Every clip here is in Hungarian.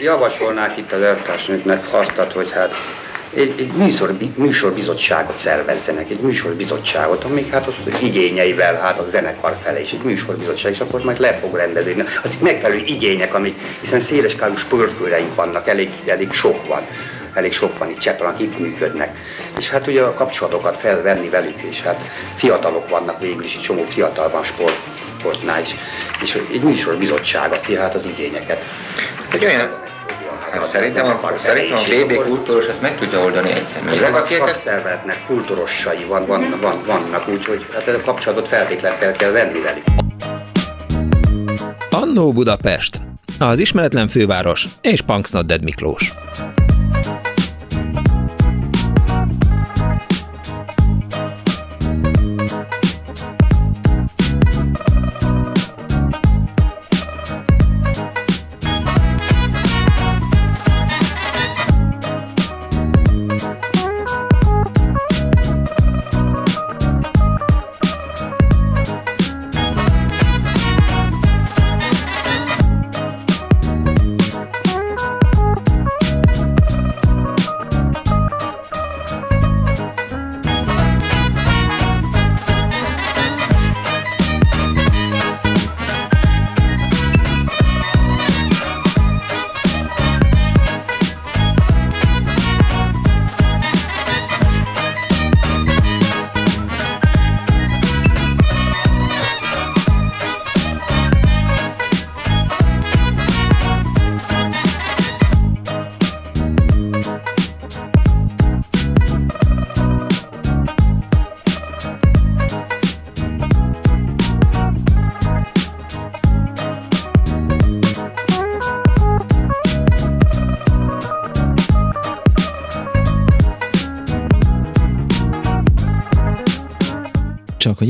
javasolnák itt az eltársnőknek azt, hogy hát egy, egy műsor, műsorbizottságot szervezzenek, egy műsorbizottságot, amik hát az igényeivel, hát a zenekar fele is egy műsorbizottság, és akkor majd le fog rendezni. Az megfelelő igények, amik, hiszen széleskálú sportkőreink vannak, elég, elég sok van elég sok van itt Cseppel, akik működnek. És hát ugye a kapcsolatokat felvenni velük, és hát fiatalok vannak végül is, egy csomó fiatal van sport, sportnál is. És egy műsorbizottság adja hát az igényeket. Egy olyan Hát szerintem a, szerintem a BB kultúros ezt meg tudja oldani egy személy. Ezek a szakszervezetnek kultúrossai van, van, van, vannak, úgyhogy hát ez a kapcsolatot feltétlenül fel kell venni velük. Annó Budapest, az ismeretlen főváros és Punksnodded Miklós.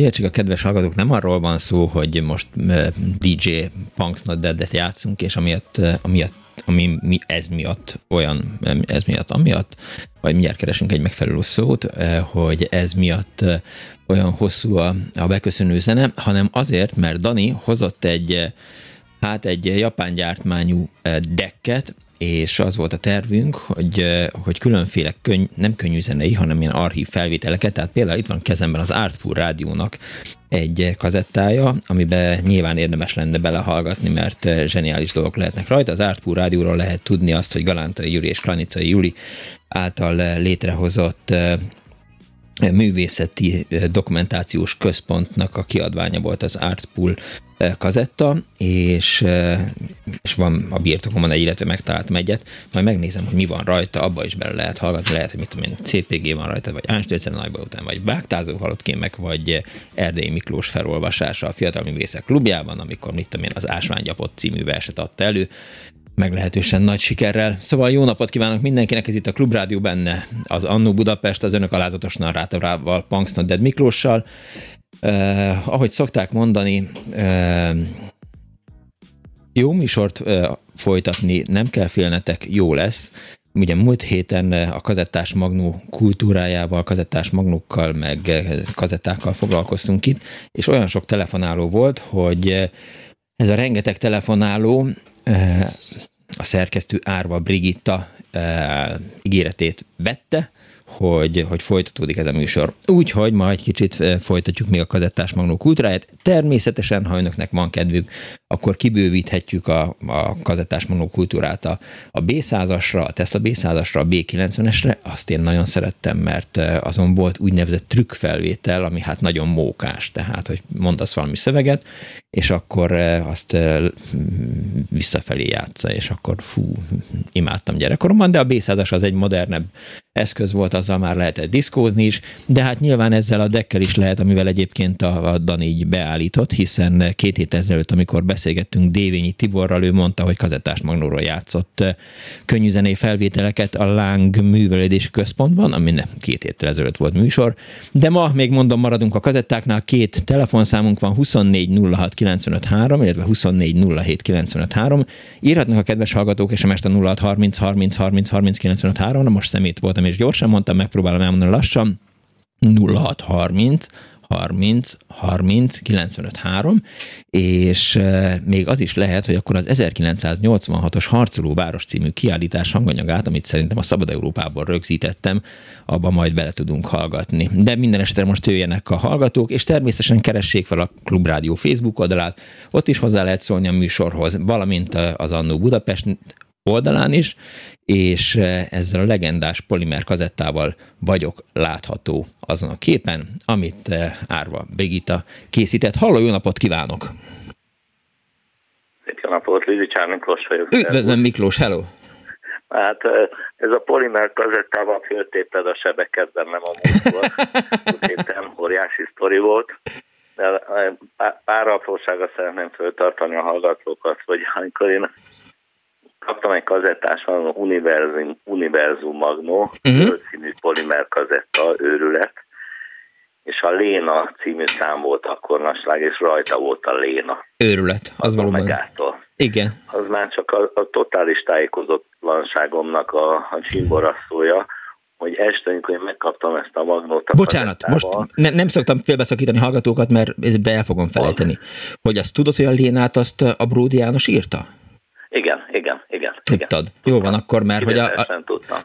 Értsék a kedves hallgatók, nem arról van szó, hogy most DJ Punks Not Dead-et játszunk, és amiatt, amiatt ami mi, ez miatt olyan, ez miatt amiatt, vagy mindjárt keresünk egy megfelelő szót, hogy ez miatt olyan hosszú a, a beköszönő zene, hanem azért, mert Dani hozott egy hát egy japán gyártmányú dekket, és az volt a tervünk, hogy, hogy különféle könny, nem könnyű zenei, hanem ilyen archív felvételeket, tehát például itt van kezemben az Artpool rádiónak egy kazettája, amiben nyilván érdemes lenne belehallgatni, mert zseniális dolgok lehetnek rajta. Az Artpool rádióról lehet tudni azt, hogy Galántai Júli és Klanicai Júli által létrehozott művészeti dokumentációs központnak a kiadványa volt az Artpool kazetta, és, és van a birtokomon egy, illetve megtaláltam egyet, majd megnézem, hogy mi van rajta, abba is bele lehet hallgatni, lehet, hogy mit tudom én, CPG van rajta, vagy Ánstőcen Nagyba után, vagy Bágtázó halott kémek, vagy Erdély Miklós felolvasása a Fiatal Művészek Klubjában, amikor mit tudom én, az Ásványgyapot című verset adta elő, meglehetősen nagy sikerrel. Szóval jó napot kívánok mindenkinek, ez itt a Klubrádió benne, az Annó Budapest, az önök alázatos narrátorával, Punks Dead Miklóssal. Eh, ahogy szokták mondani, eh, jó műsort eh, folytatni nem kell félnetek, jó lesz. Ugye múlt héten a kazettás magnó kultúrájával, kazettás magnókkal, meg kazettákkal foglalkoztunk itt, és olyan sok telefonáló volt, hogy ez a rengeteg telefonáló a szerkesztő Árva Brigitta ígéretét vette, hogy, hogy folytatódik ez a műsor. Úgyhogy ma egy kicsit folytatjuk még a kazettás magnó kultúráját. Természetesen, ha önöknek van kedvük, akkor kibővíthetjük a, a kazettás magnó kultúrát a, a B100-asra, a Tesla B100-asra, a B90-esre. Azt én nagyon szerettem, mert azon volt úgynevezett trükkfelvétel, ami hát nagyon mókás, tehát, hogy mondasz valami szöveget, és akkor azt visszafelé játsza, és akkor fú, imádtam gyerekkoromban, de a B100-as az egy modernebb eszköz volt, azzal már lehetett diszkózni is, de hát nyilván ezzel a dekkel is lehet, amivel egyébként a, a Dani így beállított, hiszen két hét ezelőtt, amikor beszélgettünk Dévényi Tiborral, ő mondta, hogy kazettás magnóról játszott könnyűzenei felvételeket a Láng művelődési központban, ami két héttel ezelőtt volt műsor, de ma még mondom, maradunk a kazettáknál, két telefonszámunk van, 24 06 953, illetve 24 07 953. Írhatnak a kedves hallgatók és a mester 06 30 30 30 30 953, na most szemét voltam és gyorsan mondtam, megpróbálom elmondani lassan. 0630 30 30 95 3, és még az is lehet, hogy akkor az 1986-os Harcoló Város című kiállítás hanganyagát, amit szerintem a Szabad Európából rögzítettem, abba majd bele tudunk hallgatni. De minden esetre most jöjjenek a hallgatók, és természetesen keressék fel a Klubrádió Facebook oldalát, ott is hozzá lehet szólni a műsorhoz, valamint az Annó Budapest oldalán is, és ezzel a legendás polimer kazettával vagyok látható azon a képen, amit Árva Brigita készített. Halló, jó napot kívánok! Jó napot, Lizi Csár Miklós vagyok. Üdvözlöm Miklós, hello! Hát ez a polimer kazettával föltépted a sebeket bennem a múltkor. Héten óriási sztori volt. De pár aprósága szeretném föltartani a hallgatókat, hogy amikor én kaptam egy kazettás, van Univerzum, Univerzum Magno, uh-huh. színű polimer kazetta, őrület, és a Léna című szám volt akkor naslág, és rajta volt a Léna. Őrület, az valóban. Megától. Igen. Az már csak a, a totális tájékozatlanságomnak a, a csimboraszója, hogy este, amikor én megkaptam ezt a magnót a Bocsánat, most ne, nem szoktam félbeszakítani hallgatókat, mert de el fogom felejteni. Hogy azt tudod, hogy a Lénát azt a Bródi János írta? Igen, igen, igen. Tudtad. Igen. Jó van akkor, mert hogy a, a,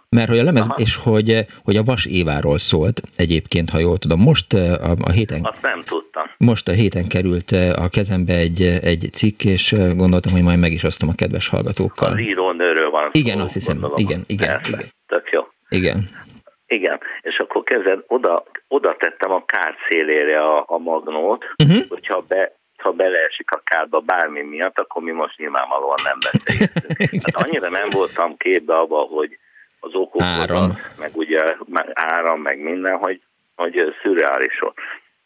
mert hogy a lemez, Aha. és hogy, hogy a Vas Éváról szólt egyébként, ha jól tudom. Most a, a héten... Azt nem tudtam. Most a héten került a kezembe egy, egy cikk, és gondoltam, hogy majd meg is osztom a kedves hallgatókkal. Az írónőről van Igen, szó, azt hiszem. Gondolom. Igen, igen, igen. Tök jó. Igen. Igen, és akkor kezded, oda, oda tettem a kárt szélére a, a magnót, uh-huh. hogyha be, ha beleesik a kádba bármi miatt, akkor mi most nyilvánvalóan nem beszélgetünk. Hát annyira nem voltam képbe abba, hogy az okok, áram. meg ugye áram, meg minden, hogy, hogy szürreális volt.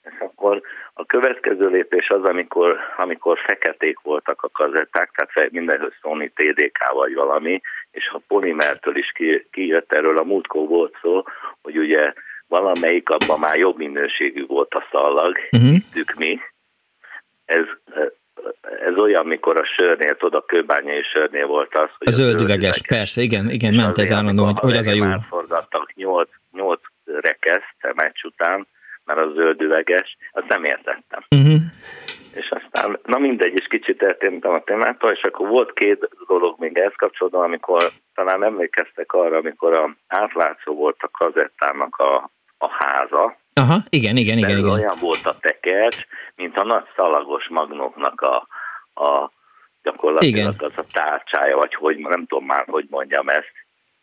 És akkor a következő lépés az, amikor, amikor feketék voltak a kazetták, tehát mindenhöz Sony TDK vagy valami, és a polimertől is kijött erről a múltkor volt szó, hogy ugye valamelyik abban már jobb minőségű volt a szallag, uh-huh. hittük mi, ez, ez olyan, mikor a sörnél, tudod, a kőbányai sörnél volt az, hogy... A zöldüveges, persze, igen, igen, ment ez állandóan, hogy, hogy az a jó. Forgattak 8, 8 rekeszt a meccs után, mert a zöldüveges, azt nem értettem. Uh-huh. És aztán, na mindegy, és kicsit eltértem a témától, és akkor volt két dolog még ehhez kapcsolatban, amikor talán emlékeztek arra, amikor a átlátszó volt a kazettának a, a háza, Aha, igen, igen, igen. igen. olyan volt a tekercs, mint a nagy szalagos magnóknak a, a gyakorlatilag igen. az a tárcsája, vagy hogy nem tudom már, hogy mondjam ezt,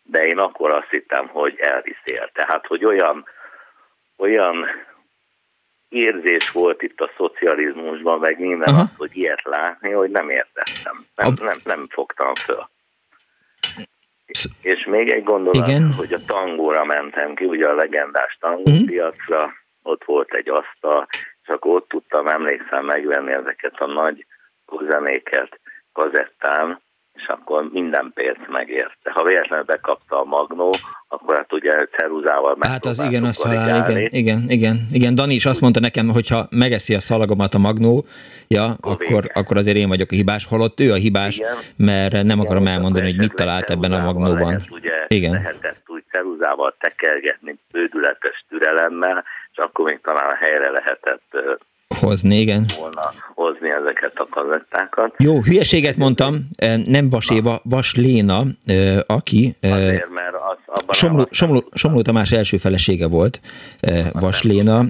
de én akkor azt hittem, hogy elviszél. Tehát, hogy olyan, olyan érzés volt itt a szocializmusban, meg minden Aha. az, hogy ilyet látni, hogy nem értettem. Nem, a... nem, nem fogtam föl. És még egy gondolat, Igen. hogy a tangóra mentem ki, ugye a legendás tangópiacra, uh-huh. ott volt egy asztal, akkor ott tudtam, emlékszem megvenni ezeket a nagy zenéket kazettán, és akkor minden pénz megérte. Ha véletlenül bekapta a magnó, akkor hát ugye ceruzával Hát az igen, az halál, igen, igen, igen, igen. Dani is azt mondta nekem, hogy ha megeszi a szalagomat a magnó, ja, akkor, akkor azért én vagyok a hibás, holott ő a hibás, igen. mert nem igen, akarom elmondani, hogy mit talált ebben a magnóban. Lehet, ugye igen. lehetett úgy ceruzával tekergetni bődületes türelemmel, és akkor még talán a helyre lehetett hozni, igen. Volna hozni ezeket a kazettákat. Jó, hülyeséget mondtam, nem Vas Éva, Vas Léna, aki Azért, mert az, Somló, Somló, Somló Tamás első felesége volt, Vas Léna,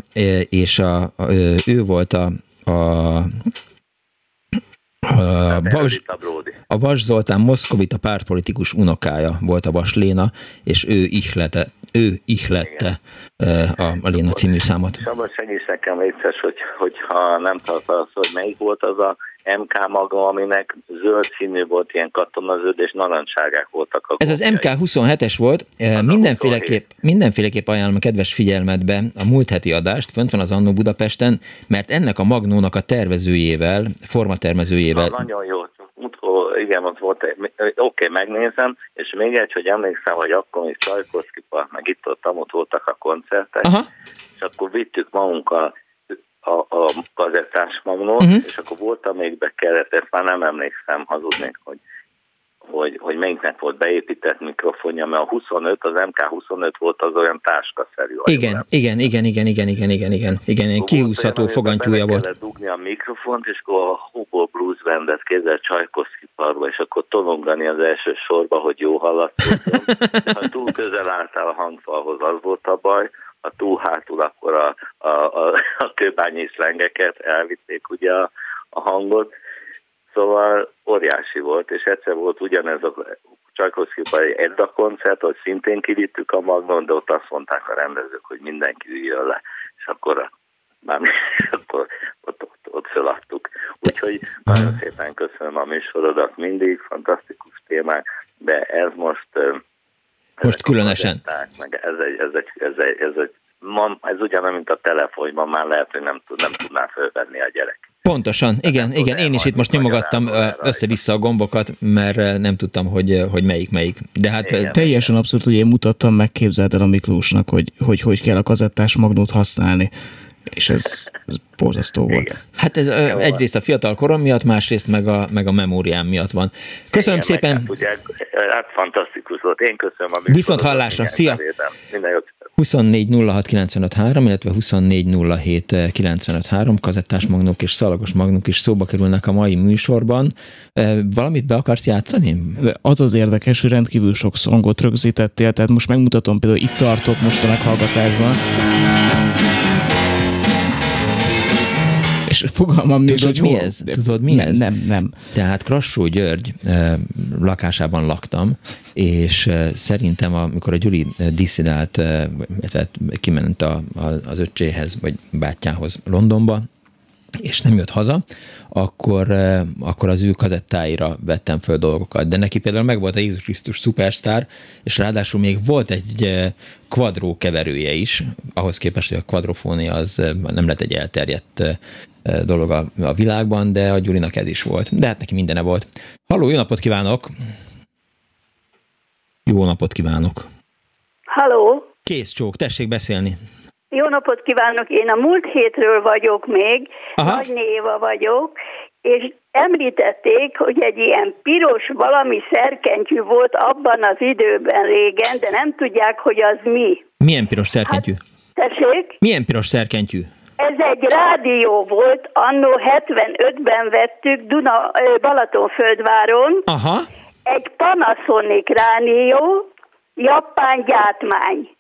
és a, a, ő volt a, a a Vas, a Vas Zoltán Moszkovita pártpolitikus unokája volt a Vas Léna, és ő ihlete, ő ihlette a, a Léna című számot. Szabad segíts nekem létszes, hogy, hogyha nem tartasz, hogy melyik volt az a MK maga, aminek zöld színű volt, ilyen katonazöld és narancságák voltak. A Ez az MK 27-es volt, mindenféleképp, mindenféleképp ajánlom a kedves figyelmetbe a múlt heti adást, fönt van az Annó Budapesten, mert ennek a magnónak a tervezőjével, formatervezőjével. Na, nagyon jó, igen, ott volt oké, okay, megnézem, és még egy, hogy emlékszem, hogy akkor még Csajkoszki meg itt ott, ott voltak a koncertek, Aha. és akkor vittük magunkkal a, a kazettás magnót, uh-huh. és akkor voltam még be kellett, ezt már nem emlékszem, hazudnék, hogy hogy, hogy melyiknek volt beépített mikrofonja, mert a 25, az MK25 volt az olyan táskaszerű. Igen, igen, igen, igen, igen, igen, igen, igen, igen, igen, kihúzható fogantyúja volt. Kellett dugni a mikrofont, és akkor a Hugo Blues Bandet kézzel Csajkoszki parba, és akkor tolongani az első sorba, hogy jó hallatszott. ha túl közel álltál a hangfalhoz, az volt a baj, ha túl hátul, akkor a, a, a, a kőbányi szlengeket elvitték ugye a, a hangot. Szóval óriási volt, és egyszer volt ugyanez a Csajkoszkiban egy Edda koncert, hogy szintén kivittük a magnon, de ott azt mondták a rendezők, hogy mindenki üljön le, és akkor már akkor ott, ott, ott feladtuk. Úgyhogy nagyon szépen köszönöm a műsorodat mindig, fantasztikus témák, de ez most most különösen. Meg ez, egy, ez, egy, ez, egy, ez, egy, ma, ez ugyanaz, mint a telefon, ma már lehet, hogy nem, nem tudná fölvenni a gyerek. Pontosan, igen, nem igen, én is itt most nyomogattam össze-vissza a gombokat, mert nem tudtam, hogy, hogy melyik melyik. De hát igen, teljesen abszurd, hogy én mutattam meg, képzeld el a Miklósnak, hogy hogy, hogy kell a kazettás magnót használni és ez, ez borzasztó volt. Igen. Hát ez Jó, egyrészt a fiatal korom miatt, másrészt meg a, meg a memóriám miatt van. Köszönöm Igen, szépen. Hát, ugye, hát fantasztikus volt. Én köszönöm a Viszont hallásra. Szia! Minden jót. 24 illetve 24 kazettás magnók és szalagos magnók is szóba kerülnek a mai műsorban. Valamit be akarsz játszani? Az az érdekes, hogy rendkívül sok szongot rögzítettél, tehát most megmutatom például itt tartok most a meghallgatásban. És fogalmam nincs, hogy mi ez? Tudod, mi nem, ez? Nem, nem. Tehát Krassó György lakásában laktam, és szerintem, amikor a Gyuri diszidált, eh, tehát kiment a, az öccséhez, vagy bátyához Londonba, és nem jött haza, akkor, akkor az ő kazettáira vettem föl dolgokat. De neki például meg volt a Jézus Krisztus Superstar, és ráadásul még volt egy kvadró keverője is, ahhoz képest, hogy a kvadrofónia az nem lett egy elterjedt dolog a, a világban, de a Gyurinak ez is volt. De hát neki mindene volt. Halló, jó napot kívánok! Jó napot kívánok! Halló! Kész csók, tessék beszélni. Jó napot kívánok! Én a múlt hétről vagyok még, Aha. Nagy Néva vagyok, és említették, hogy egy ilyen piros valami szerkentyű volt abban az időben régen, de nem tudják, hogy az mi. Milyen piros szerkentyű? Hát, tessék? Milyen piros szerkentyű? Ez egy rádió volt, annó 75-ben vettük Duna, Balatonföldváron. Aha. Egy Panasonic rádió, japán gyártmány.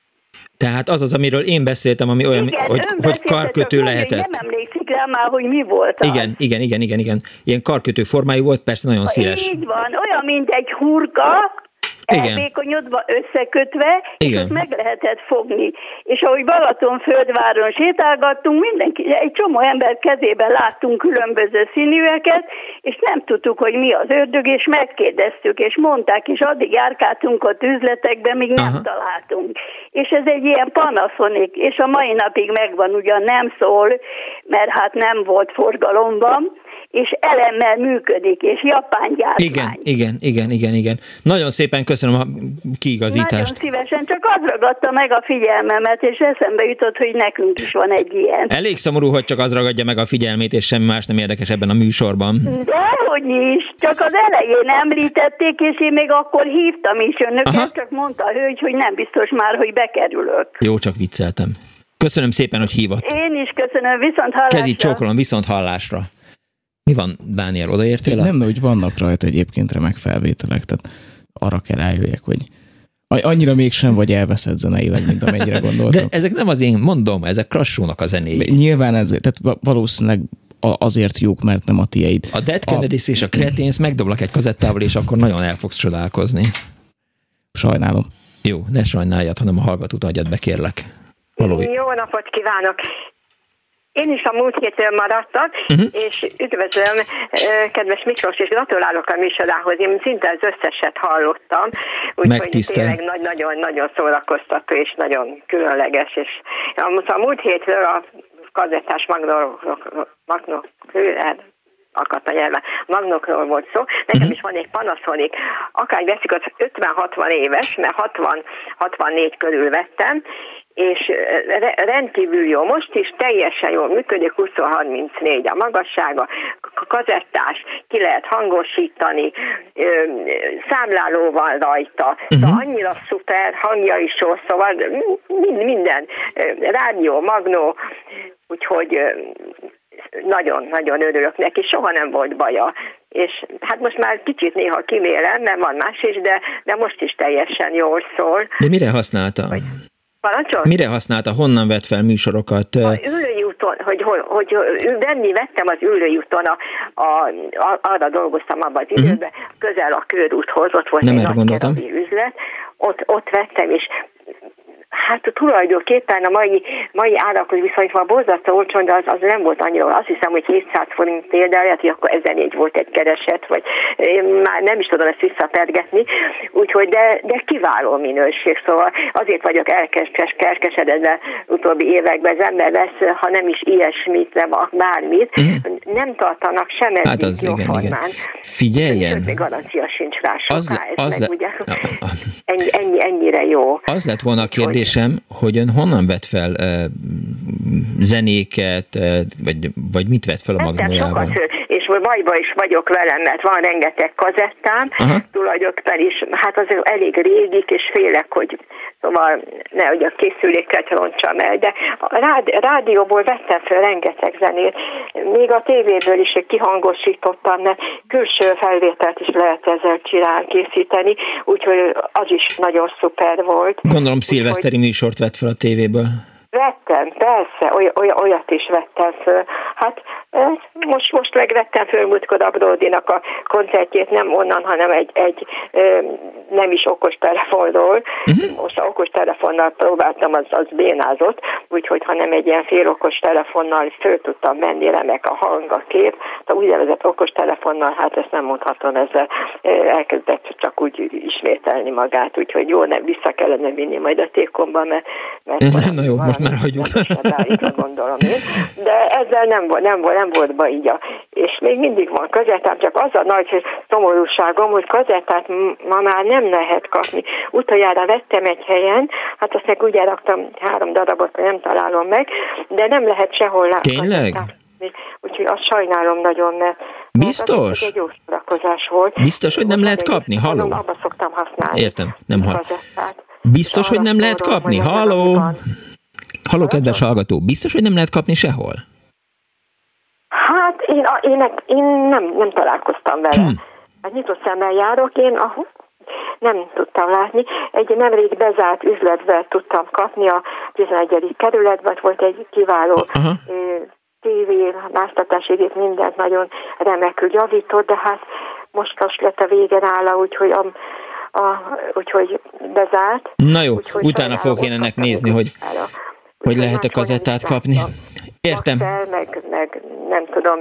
Tehát az az, amiről én beszéltem, ami olyan, igen, hogy, hogy karkötő lehetett. Nem emlékszik rá már, hogy mi volt az. Igen, igen, igen, igen, igen. Ilyen karkötő formájú volt, persze nagyon széles. Így van, olyan, mint egy hurka, elvékonyodva, összekötve, Igen. és ott meg lehetett fogni. És ahogy Balatonföldváron sétálgattunk, mindenki, egy csomó ember kezében láttunk különböző színűeket, és nem tudtuk, hogy mi az ördög, és megkérdeztük, és mondták, és addig járkáltunk ott üzletekben, míg nem Aha. találtunk. És ez egy ilyen panaszonik, és a mai napig megvan, ugyan nem szól, mert hát nem volt forgalomban, és elemmel működik, és japán gyártmány. Igen, igen, igen, igen, igen. Nagyon szépen köszönöm a kiigazítást. Nagyon szívesen, csak az ragadta meg a figyelmemet, és eszembe jutott, hogy nekünk is van egy ilyen. Elég szomorú, hogy csak az ragadja meg a figyelmét, és semmi más nem érdekes ebben a műsorban. Dehogy is, csak az elején említették, és én még akkor hívtam is önöket, Aha. csak mondta a hölgy, hogy nem biztos már, hogy bekerülök. Jó, csak vicceltem. Köszönöm szépen, hogy hívott. Én is köszönöm, viszont hallásra. Kezi csókolom, viszont hallásra. Mi van, Dániel, odaértél? Nem, hogy vannak rajta egyébként remek felvételek, tehát arra kell rájöjjek, hogy annyira mégsem vagy elveszett zeneileg, mint amennyire gondoltam. De ezek nem az én, mondom, ezek Krassónak a zenéi. Nyilván ez, tehát valószínűleg azért jók, mert nem a tieid. A Dead Kennedys a... és a Cretins megdoblak egy kazettával, és akkor nagyon el fogsz csodálkozni. Sajnálom. Jó, ne sajnáljad, hanem a hallgatót adjad be, kérlek. Valói. Jó napot kívánok! Én is a múlt hétről maradtam, uh-huh. és üdvözlöm kedves Miklós, és gratulálok a műsorához. Én szinte az összeset hallottam, úgyhogy tényleg nagyon-nagyon szórakoztató és nagyon különleges. És a múlt hétről a kazettás magnok, magnok, akadt a nyelven. Magnokról volt szó. Nekem uh-huh. is van egy Panasonic, akár veszik az 50-60 éves, mert 60, 64 körül vettem, és rendkívül jó. Most is teljesen jól működik, 20-34 a magassága, kazettás, ki lehet hangosítani, számláló van rajta, uh-huh. szóval annyira szuper, hangja is jó, szóval minden, rádió, magnó, úgyhogy nagyon-nagyon örülök neki, soha nem volt baja. És hát most már kicsit néha kimélem, mert van más is, de, de most is teljesen jól szól. De mire használta? Hogy, Parancsol? Mire használta? Honnan vett fel műsorokat? A ülői úton, hogy, hogy, hogy venni vettem az ülői úton, a, a, a, arra dolgoztam abban az uh-huh. időben, közel a körúthoz, ott volt Nem egy nagy üzlet, ott, ott vettem, és Hát tulajdonképpen a mai, mai árakhoz viszonyítva borzasztó olcsón, de az, az nem volt annyira. Azt hiszem, hogy 700 forint például, lehet, hogy akkor 1004 volt egy kereset, vagy én már nem is tudom ezt visszapergetni. Úgyhogy, de, de kiváló minőség, szóval azért vagyok elkes, elkeseredve utóbbi években. Az ember lesz, ha nem is ilyesmit, nem bármit, mm. nem tartanak sem hát az, jó igen, formán. Igen. Figyeljen! Még garancia sincs rá soká, az, ez az meg, le... ugye, ennyi, ennyi, ennyire jó. Az lett volna a kérdés, kérdésem, hogy ön honnan vett fel zenéket, vagy, vagy mit vett fel a magnójában? És bajba is vagyok velem, mert van rengeteg kazettám, Aha. tulajdonképpen is, hát az elég régik, és félek, hogy szóval hogy a készüléket roncsam el, de a rádi, rádióból vettem fel rengeteg zenét, még a tévéből is kihangosítottam, mert külső felvételt is lehet ezzel csinálni, készíteni, úgyhogy az is nagyon szuper volt. Gondolom szilveszteri műsort vett fel a tévéből. Vettem, persze, oly, oly, olyat is vettem föl. Hát most, most megvettem föl Mutkod Abródinak a koncertjét, nem onnan, hanem egy, egy nem is okos telefonról. Uh-huh. Most a okos telefonnal próbáltam, az, az bénázott, úgyhogy ha nem egy ilyen félokos telefonnal föl tudtam menni remek a hang, a kép, de úgynevezett okos telefonnal, hát ezt nem mondhatom, ezzel elkezdett csak úgy ismételni magát, úgyhogy jó, nem vissza kellene vinni majd a tékomba, mert, mert Na jó, most már hagyjuk. gondolom én. De ezzel nem nem volt, nem volt baj így. A, és még mindig van kazettám, csak az a nagy szomorúságom, hogy kazettát ma már nem lehet kapni. Utoljára vettem egy helyen, hát azt meg úgy elraktam három darabot, nem találom meg, de nem lehet sehol látni. Tényleg? Úgyhogy azt sajnálom nagyon, mert Biztos? egy jó szórakozás volt. Biztos, hogy nem lehet kapni? Halló? Abba szoktam használni. Értem, nem hall. Biztos, hogy nem lehet kapni? Halló? Halló, kedves hallgató, biztos, hogy nem lehet kapni sehol? Én, én, én nem, nem találkoztam vele. Hmm. Hát nyitott szemmel járok, én a, nem tudtam látni. Egy nemrég bezárt üzletbe tudtam kapni a 11. kerületben, volt egy kiváló Aha. tévé, mástatási mindent nagyon remekül javított, de hát most most lett a vége nála, úgyhogy a, a, úgyhogy bezárt. Na jó, úgyhogy utána fogok én ennek nézni, hogy, hogy lehet a kazettát kapni. Értem. meg, meg nem tudom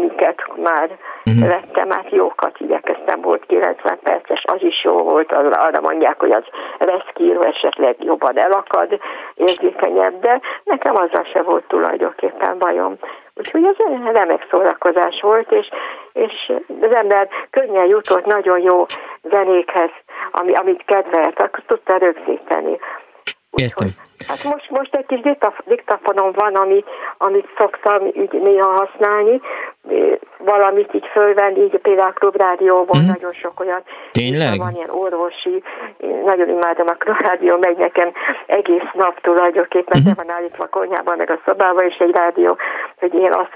miket már uh-huh. vettem, hát jókat igyekeztem, volt 90 perces, az is jó volt, arra mondják, hogy az reszkíró esetleg jobban elakad, érzékenyebb, de nekem azzal se volt tulajdonképpen bajom. Úgyhogy ez egy remek szórakozás volt, és, és az ember könnyen jutott nagyon jó zenékhez, ami, amit kedvelt, akkor tudta rögzíteni. Értem. Hát most, most egy kis diktafonom van, ami, amit szoktam így néha használni, valamit így fölvenni, így például a klubrádióban mm. nagyon sok olyan. Tényleg? Van ilyen orvosi, én nagyon imádom a klubrádió, megy nekem egész nap tulajdonképpen, mm. van állítva a konyhában, meg a szobában is egy rádió, hogy én azt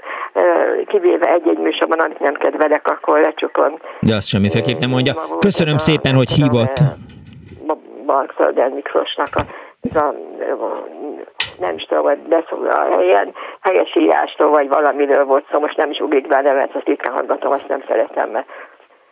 kivéve egy-egy műsorban, amit nem kedvelek, akkor lecsukom. De azt semmiféleképp nem mondja. Köszönöm szépen, hogy hívott. Barkszolder Miklósnak a ez a, nem is tudom, hogy beszólal, ilyen helyes írástól, vagy valamiről volt szó, most nem is ugrik be a nevet, azt ritkán hallgatom, azt nem szeretem, mert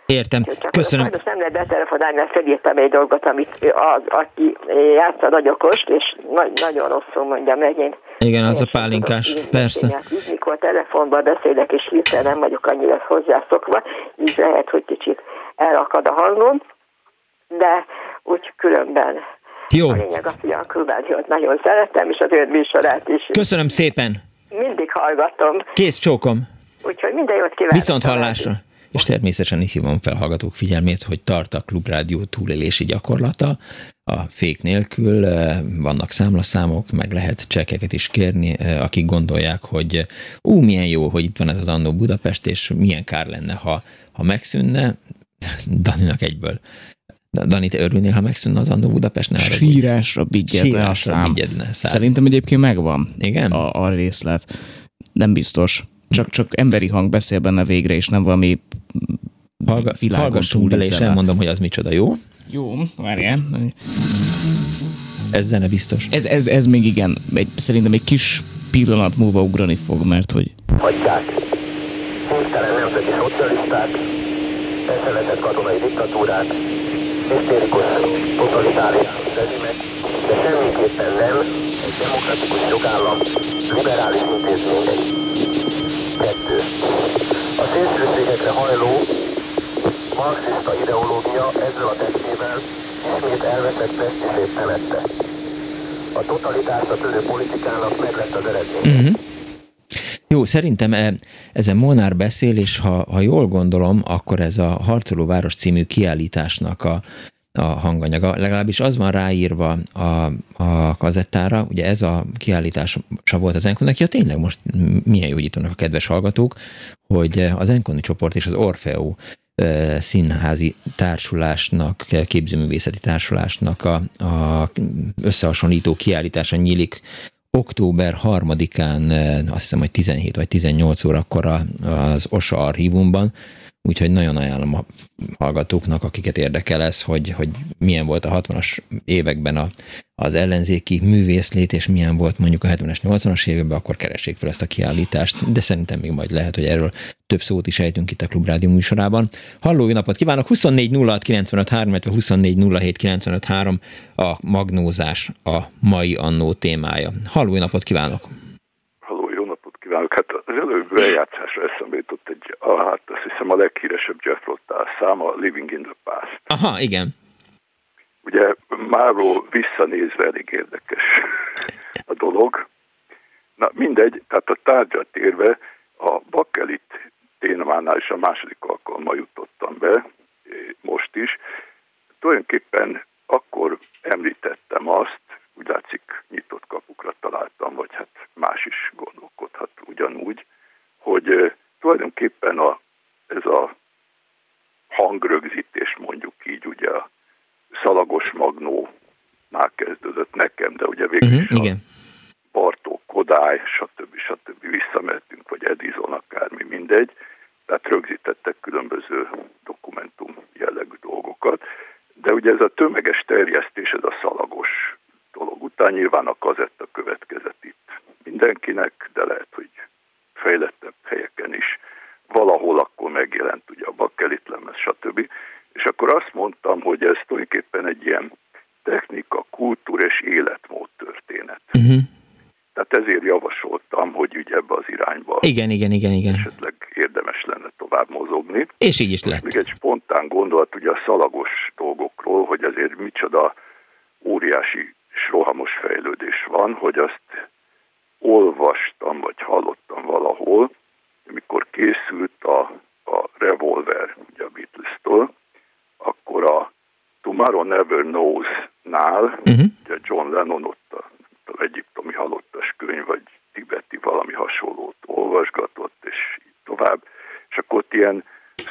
Értem. Csak Köszönöm. Most nem lehet betelefonálni, mert felírtam egy dolgot, amit az, aki játsza nagy okost, és nagy, nagyon rosszul mondja meg. Én Igen, az a pálinkás, tudom, persze. Mikor telefonban beszélek, és hirtelen nem vagyok annyira hozzászokva, így lehet, hogy kicsit elakad a hangom, de úgy különben jó. A lényeg az, hogy a nagyon szeretem, és az ön műsorát is. Köszönöm szépen. Mindig hallgatom. Kész csókom. Úgyhogy minden jót kívánok. Viszont hallásra. És természetesen itt hívom fel hallgatók figyelmét, hogy tart a Klubrádió túlélési gyakorlata. a fék nélkül, vannak számlaszámok, meg lehet csekeket is kérni, akik gondolják, hogy ú, milyen jó, hogy itt van ez az Annó Budapest, és milyen kár lenne, ha, ha megszűnne. Daninak egyből Dani, te örülnél, ha megszűnne az Andó Budapest? Ne Sírásra bigyedne a szám. Bigyedne, Szerintem egyébként megvan Igen? A, a részlet. Nem biztos. Csak, csak emberi hang beszél benne végre, és nem valami Hallga, Hallgassunk bele, és elmondom, hogy az micsoda, jó? Jó, várjál. Ez zene biztos. Ez, ez, ez még igen, egy, szerintem egy kis pillanat múlva ugrani fog, mert hogy... Hagyják. Hirtelen nemzeti szocialisták, elfeledett katonai diktatúrát, hisztérikus totalitárius rezimek, de semmiképpen nem egy demokratikus jogállam liberális intézményei. Kettő. A szélsőségekre hajló marxista ideológia ezzel a testével ismét elveszett presztisét temette. A totalitásra törő politikának meg lett az eredmény. Uh-huh. Jó, szerintem e, ezen Molnár beszél, és ha, ha jól gondolom, akkor ez a Harcoló Város című kiállításnak a, a hanganyaga. Legalábbis az van ráírva a, a kazettára, ugye ez a kiállítása volt az Enkonnak, ja tényleg most milyen jó, hogy itt vannak a kedves hallgatók, hogy az Enkoni csoport és az Orfeo színházi társulásnak, képzőművészeti társulásnak a, a összehasonlító kiállítása nyílik október 3-án, azt hiszem, hogy 17 vagy 18 órakor az OSA archívumban, úgyhogy nagyon ajánlom a hallgatóknak, akiket érdekel ez, hogy, hogy milyen volt a 60-as években a, az ellenzéki művészlét, és milyen volt mondjuk a 70-es, 80-as években, akkor keressék fel ezt a kiállítást, de szerintem még majd lehet, hogy erről több szót is ejtünk itt a Klubrádió műsorában. Halló, jó napot kívánok! 24 06 95 3, illetve 24 07 95 3 a magnózás a mai annó témája. Halló, jó napot kívánok! Hát az előbb bejátszásra eszembe jutott egy, a, hát azt hiszem a leghíresebb Jeff Lottál száma, Living in the Past. Aha, igen. Ugye máról visszanézve elég érdekes a dolog. Na mindegy, tehát a tárgyat érve a bakkelit témánál is a második alkalommal jutottam be, most is. Tulajdonképpen akkor említettem azt, úgy látszik nyitott kapukra találtam, vagy hát más is gondolkodhat ugyanúgy, hogy tulajdonképpen a, ez a hangrögzítés mondjuk így, ugye a szalagos magnónál kezdődött nekem, de ugye végül uh-huh, igen. Bartók, Kodály, stb. stb. visszamehetünk, vagy Edison, akármi, mindegy. Tehát rögzítettek különböző dokumentum jellegű dolgokat. De ugye ez a tömeges terjesztés, ez a szalagos dolog után nyilván a kazetta következett itt mindenkinek, de lehet, hogy fejlettebb helyeken is valahol akkor megjelent ugye a bakkelit lemez, stb. És akkor azt mondtam, hogy ez tulajdonképpen egy ilyen technika, kultúr és életmód történet. Uh-huh. Tehát ezért javasoltam, hogy ugye ebbe az irányba igen, igen, igen, igen. esetleg érdemes lenne tovább mozogni. És így is lett. Még egy spontán gondolat ugye a szalagos dolgokról, hogy azért micsoda óriási rohamos fejlődés van, hogy azt olvastam, vagy hallottam valahol, amikor készült a, a Revolver, ugye a Beatles-től, akkor a Tomorrow Never Knows-nál, uh-huh. ugye John Lennon ott a, a egyiptomi halottas könyv, vagy tibeti valami hasonlót olvasgatott, és így tovább, és akkor ott ilyen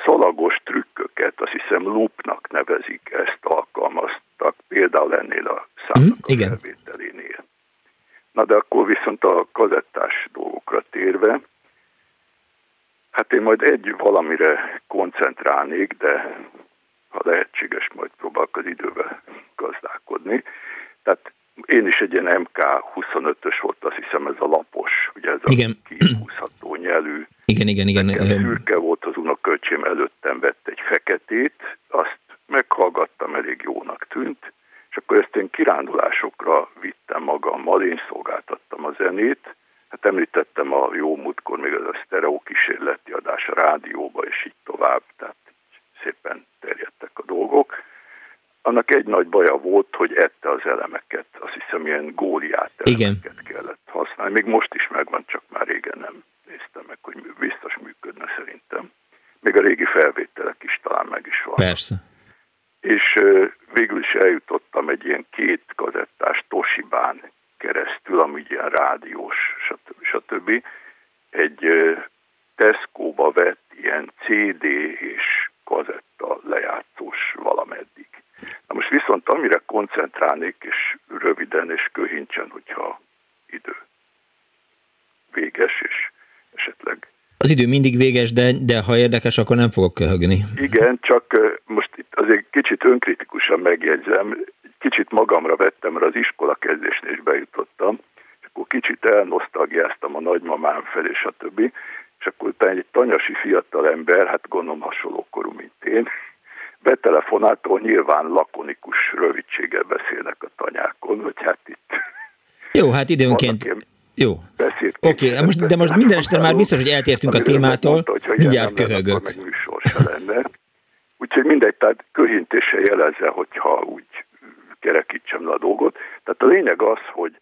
szalagos trükköket, azt hiszem loopnak nevezik, ezt alkalmaztak, például ennél a a felvételénél. Na de akkor viszont a kazettás dolgokra térve, hát én majd egy valamire koncentrálnék, de ha lehetséges, majd próbálok az idővel gazdálkodni. Tehát én is egy ilyen MK25-ös volt, azt hiszem ez a lapos, ugye ez igen. a kihúzható nyelű. Igen, igen, igen. Nekem szürke volt az unokölcsém, előttem vett egy feketét, azt meghallgattam, elég jónak tűnt, és akkor ezt én kirándulásokra vittem magammal, én szolgáltattam a zenét, hát említettem a jó múltkor még az a sztereó kísérleti adás a rádióba, és így tovább, tehát szépen terjedtek a dolgok. Annak egy nagy baja volt, hogy ette az elemeket, azt hiszem ilyen Igen. kellett használni. Még most is megvan, csak már régen nem néztem meg, hogy biztos működne szerintem. Még a régi felvételek is talán meg is van. Persze és végül is eljutottam egy ilyen két kazettás Toshibán keresztül, ami ilyen rádiós, stb. stb. Egy Tesco-ba vett ilyen CD és kazetta lejátszós valameddig. Na most viszont amire koncentrálnék, és röviden és köhincsen, hogyha idő véges, és esetleg az idő mindig véges, de, de ha érdekes, akkor nem fogok köhögni. Igen, csak most itt azért kicsit önkritikusan megjegyzem, kicsit magamra vettem, mert az iskola kezdésnél is bejutottam, és akkor kicsit elnosztalgiáztam a nagymamám felé, stb. És akkor utána egy tanyasi fiatal ember, hát gondolom hasonló korú, mint én, betelefonáltól nyilván lakonikus rövidséggel beszélnek a tanyákon, hogy hát itt... Jó, hát időnként. Oké, okay, most, de most minden este már biztos, hogy eltértünk a témától. Mondta, hogy mindjárt köhögök. Meg műsor se lenne. Úgyhogy mindegy, tehát köhintése jelezze, hogyha úgy kerekítsem le a dolgot. Tehát a lényeg az, hogy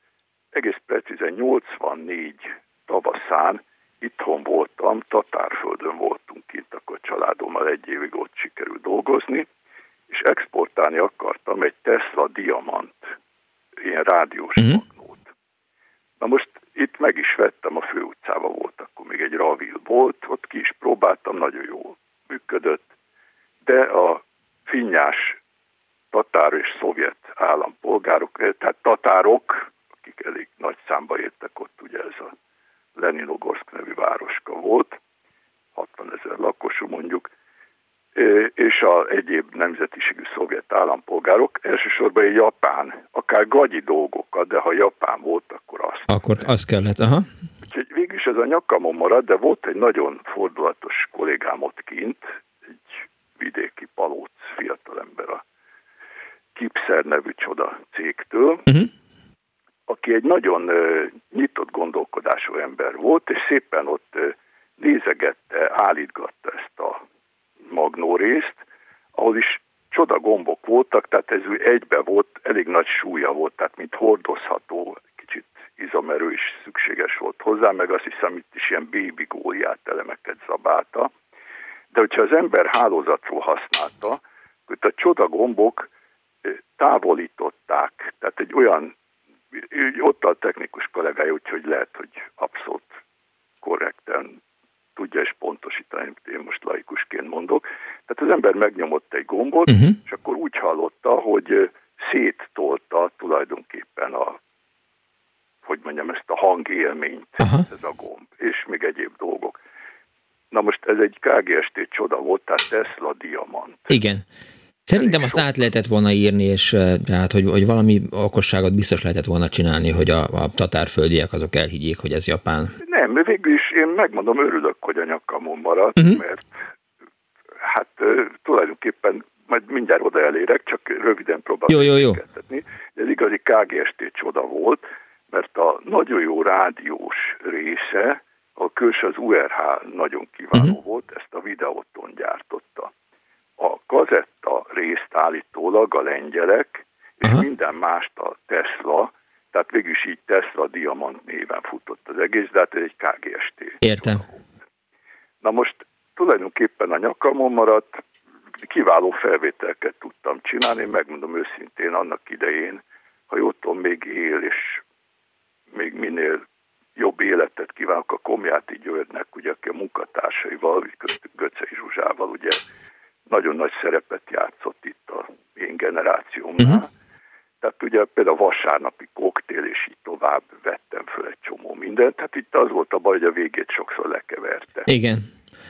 egész precízen 84 tavaszán itthon voltam, Tatárföldön voltunk kint, akkor családommal egy évig ott sikerült dolgozni, és exportálni akartam egy Tesla Diamant, ilyen rádiós uh-huh. magnót. Na most itt meg is vettem, a főutcában volt, akkor még egy ravil volt, ott ki is próbáltam, nagyon jól működött, de a finnyás tatár és szovjet állampolgárok, eh, tehát tatárok, akik elég nagy számba értek ott, ugye ez a Leninogorsk nevű városka volt, 60 ezer lakosú mondjuk, és a egyéb nemzetiségű szovjet állampolgárok, elsősorban egy japán, akár gagyi dolgokat, de ha japán volt, akkor azt. Akkor az kellett, aha. Úgyhogy végülis ez a nyakamon maradt, de volt egy nagyon fordulatos kollégám ott kint, egy vidéki palóc fiatalember a Kipszer nevű csoda cégtől, uh-huh. aki egy nagyon uh, nyitott gondolkodású ember volt, és szépen ott uh, nézegette, állítgatta magnó részt, ahol is csoda gombok voltak, tehát ez egybe volt, elég nagy súlya volt, tehát mint hordozható, kicsit izomerő is szükséges volt hozzá, meg azt hiszem itt is ilyen baby góliát elemeket zabálta. De hogyha az ember hálózatról használta, akkor a csoda gombok távolították, tehát egy olyan, ott a technikus kollégája, úgyhogy lehet, hogy abszolút korrekten tudja és pontosítani, amit én most laikusként mondok. Tehát az ember megnyomott egy gombot, uh-huh. és akkor úgy hallotta, hogy széttolta tulajdonképpen a, hogy mondjam, ezt a hangélményt, uh-huh. ez a gomb, és még egyéb dolgok. Na most ez egy KGST csoda volt, tehát Tesla Diamant. Igen. Szerintem azt át lehetett volna írni, és tehát, hogy, hogy valami okosságot biztos lehetett volna csinálni, hogy a, a tatárföldiek azok elhiggyék, hogy ez Japán. Nem, végül is én megmondom, örülök, hogy a nyakamon maradt, uh-huh. mert hát tulajdonképpen majd mindjárt oda elérek, csak röviden próbálom jó, jó, jó. Ez igazi KGST csoda volt, mert a nagyon jó rádiós része, a külső az URH nagyon kiváló uh-huh. volt, ezt a videóton gyártotta a kazetta részt állítólag a lengyelek, és Aha. minden mást a Tesla, tehát végül is így Tesla Diamant néven futott az egész, de hát ez egy KGST. Értem. Na most tulajdonképpen a nyakamon maradt, kiváló felvételket tudtam csinálni, megmondom őszintén annak idején, ha jól tudom, még él, és még minél jobb életet kívánok a Komjáti Györgynek, ugye, aki a munkatársaival, köztük Göcei Zsuzsával, ugye nagyon nagy szerepet játszott itt a én generációmnál. Uh-huh. Tehát ugye például a vasárnapi koktél, és így tovább vettem föl egy csomó mindent. Tehát itt az volt a baj, hogy a végét sokszor lekeverte. Igen.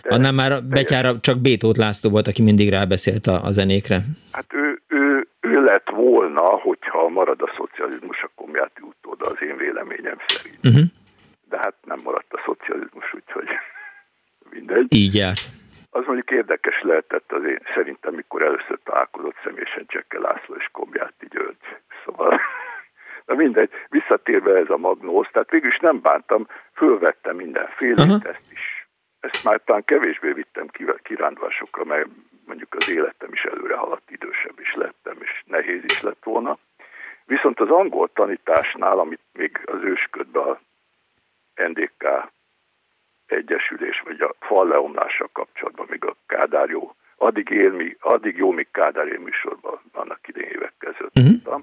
De, Annál már betyára csak Bétót László volt, aki mindig rábeszélt a, a zenékre. Hát ő, ő, ő lett volna, hogyha marad a szocializmus, akkor Komjáti utóda az én véleményem szerint. Uh-huh. De hát nem maradt a szocializmus, úgyhogy mindegy. Így járt. Az mondjuk érdekes lehetett az én szerintem, mikor először találkozott személyesen Csekke László és Kombjáti György. Szóval, na mindegy, visszatérve ez a magnóz, tehát végül is nem bántam, fölvettem mindenféle, uh-huh. ezt is. Ezt már talán kevésbé vittem kirándvásokra, mert mondjuk az életem is előre haladt, idősebb is lettem, és nehéz is lett volna. Viszont az angol tanításnál, amit még az ősködben a NDK egyesülés, vagy a falleomlással kapcsolatban még a Kádár jó addig, élmi, addig jó, míg Kádár műsorban annak idén évek között uh-huh.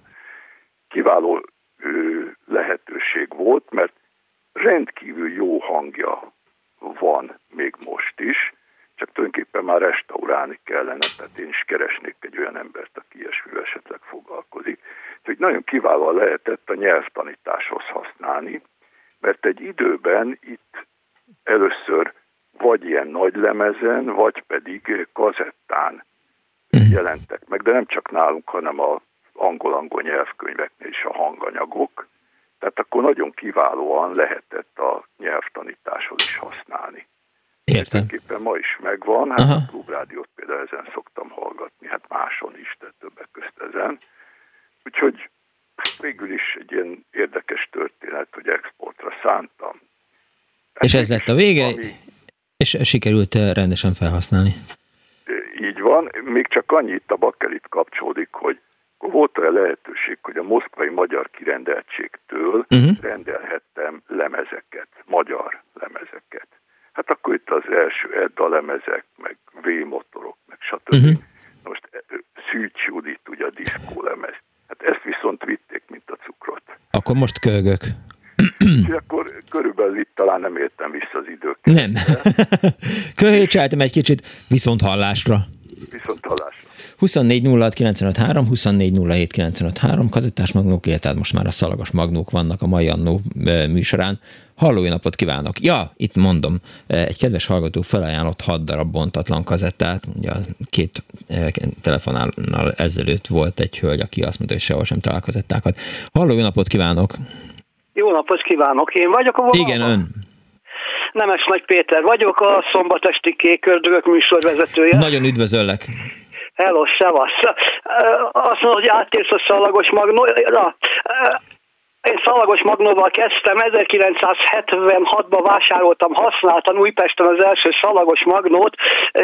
Kiváló ő, lehetőség volt, mert rendkívül jó hangja van még most is, csak tulajdonképpen már restaurálni kellene, tehát én is keresnék egy olyan embert, aki ilyesmivel esetleg foglalkozik. Úgyhogy nagyon kiválóan lehetett a nyelvtanításhoz használni, mert egy időben itt először vagy ilyen nagy lemezen, vagy pedig kazettán mhm. jelentek meg, de nem csak nálunk, hanem a angol-angol nyelvkönyveknél is a hanganyagok, tehát akkor nagyon kiválóan lehetett a nyelvtanításhoz is használni. Értem. Éppen ma is megvan, hát Aha. a klubrádiót például ezen szoktam hallgatni, hát máson is, de többek közt ezen. Úgyhogy végül is egy ilyen érdekes történet, hogy exportra szántam. És ez lett a vége, ami, és sikerült eh, rendesen felhasználni. Így van, még csak annyi itt a bakkelit kapcsolódik, hogy volt olyan lehetőség, hogy a moszkvai magyar kirendeltségtől uh-huh. rendelhettem lemezeket, magyar lemezeket. Hát akkor itt az első Edda lemezek, meg V-motorok, meg stb. Uh-huh. Most Szűcs Judit, ugye a diszkó lemez. Hát ezt viszont vitték, mint a cukrot. Akkor most kölgök. És akkor körülbelül itt talán nem értem vissza az időket. Nem. Köhécseltem egy kicsit viszont hallásra. Viszont hallásra. 24 06 953, 24 07 953, kazettás magnók, tehát most már a szalagos magnók vannak a mai annó műsorán. Halló, napot kívánok! Ja, itt mondom, egy kedves hallgató felajánlott 6 darab bontatlan kazettát, ugye két telefonálnal ezelőtt volt egy hölgy, aki azt mondta, hogy sehol sem talál kazettákat. Halló, napot kívánok! Jó napot kívánok! Én vagyok a vonalban? Igen, ön. Nemes Nagy Péter vagyok, a szombatesti kékördögök műsorvezetője. Nagyon üdvözöllek! Hello, szevasz. Azt mondod, hogy áttérsz a szalagos magnóra. Én szalagos magnóval kezdtem, 1976-ban vásároltam használtan Újpesten az első szalagos magnót,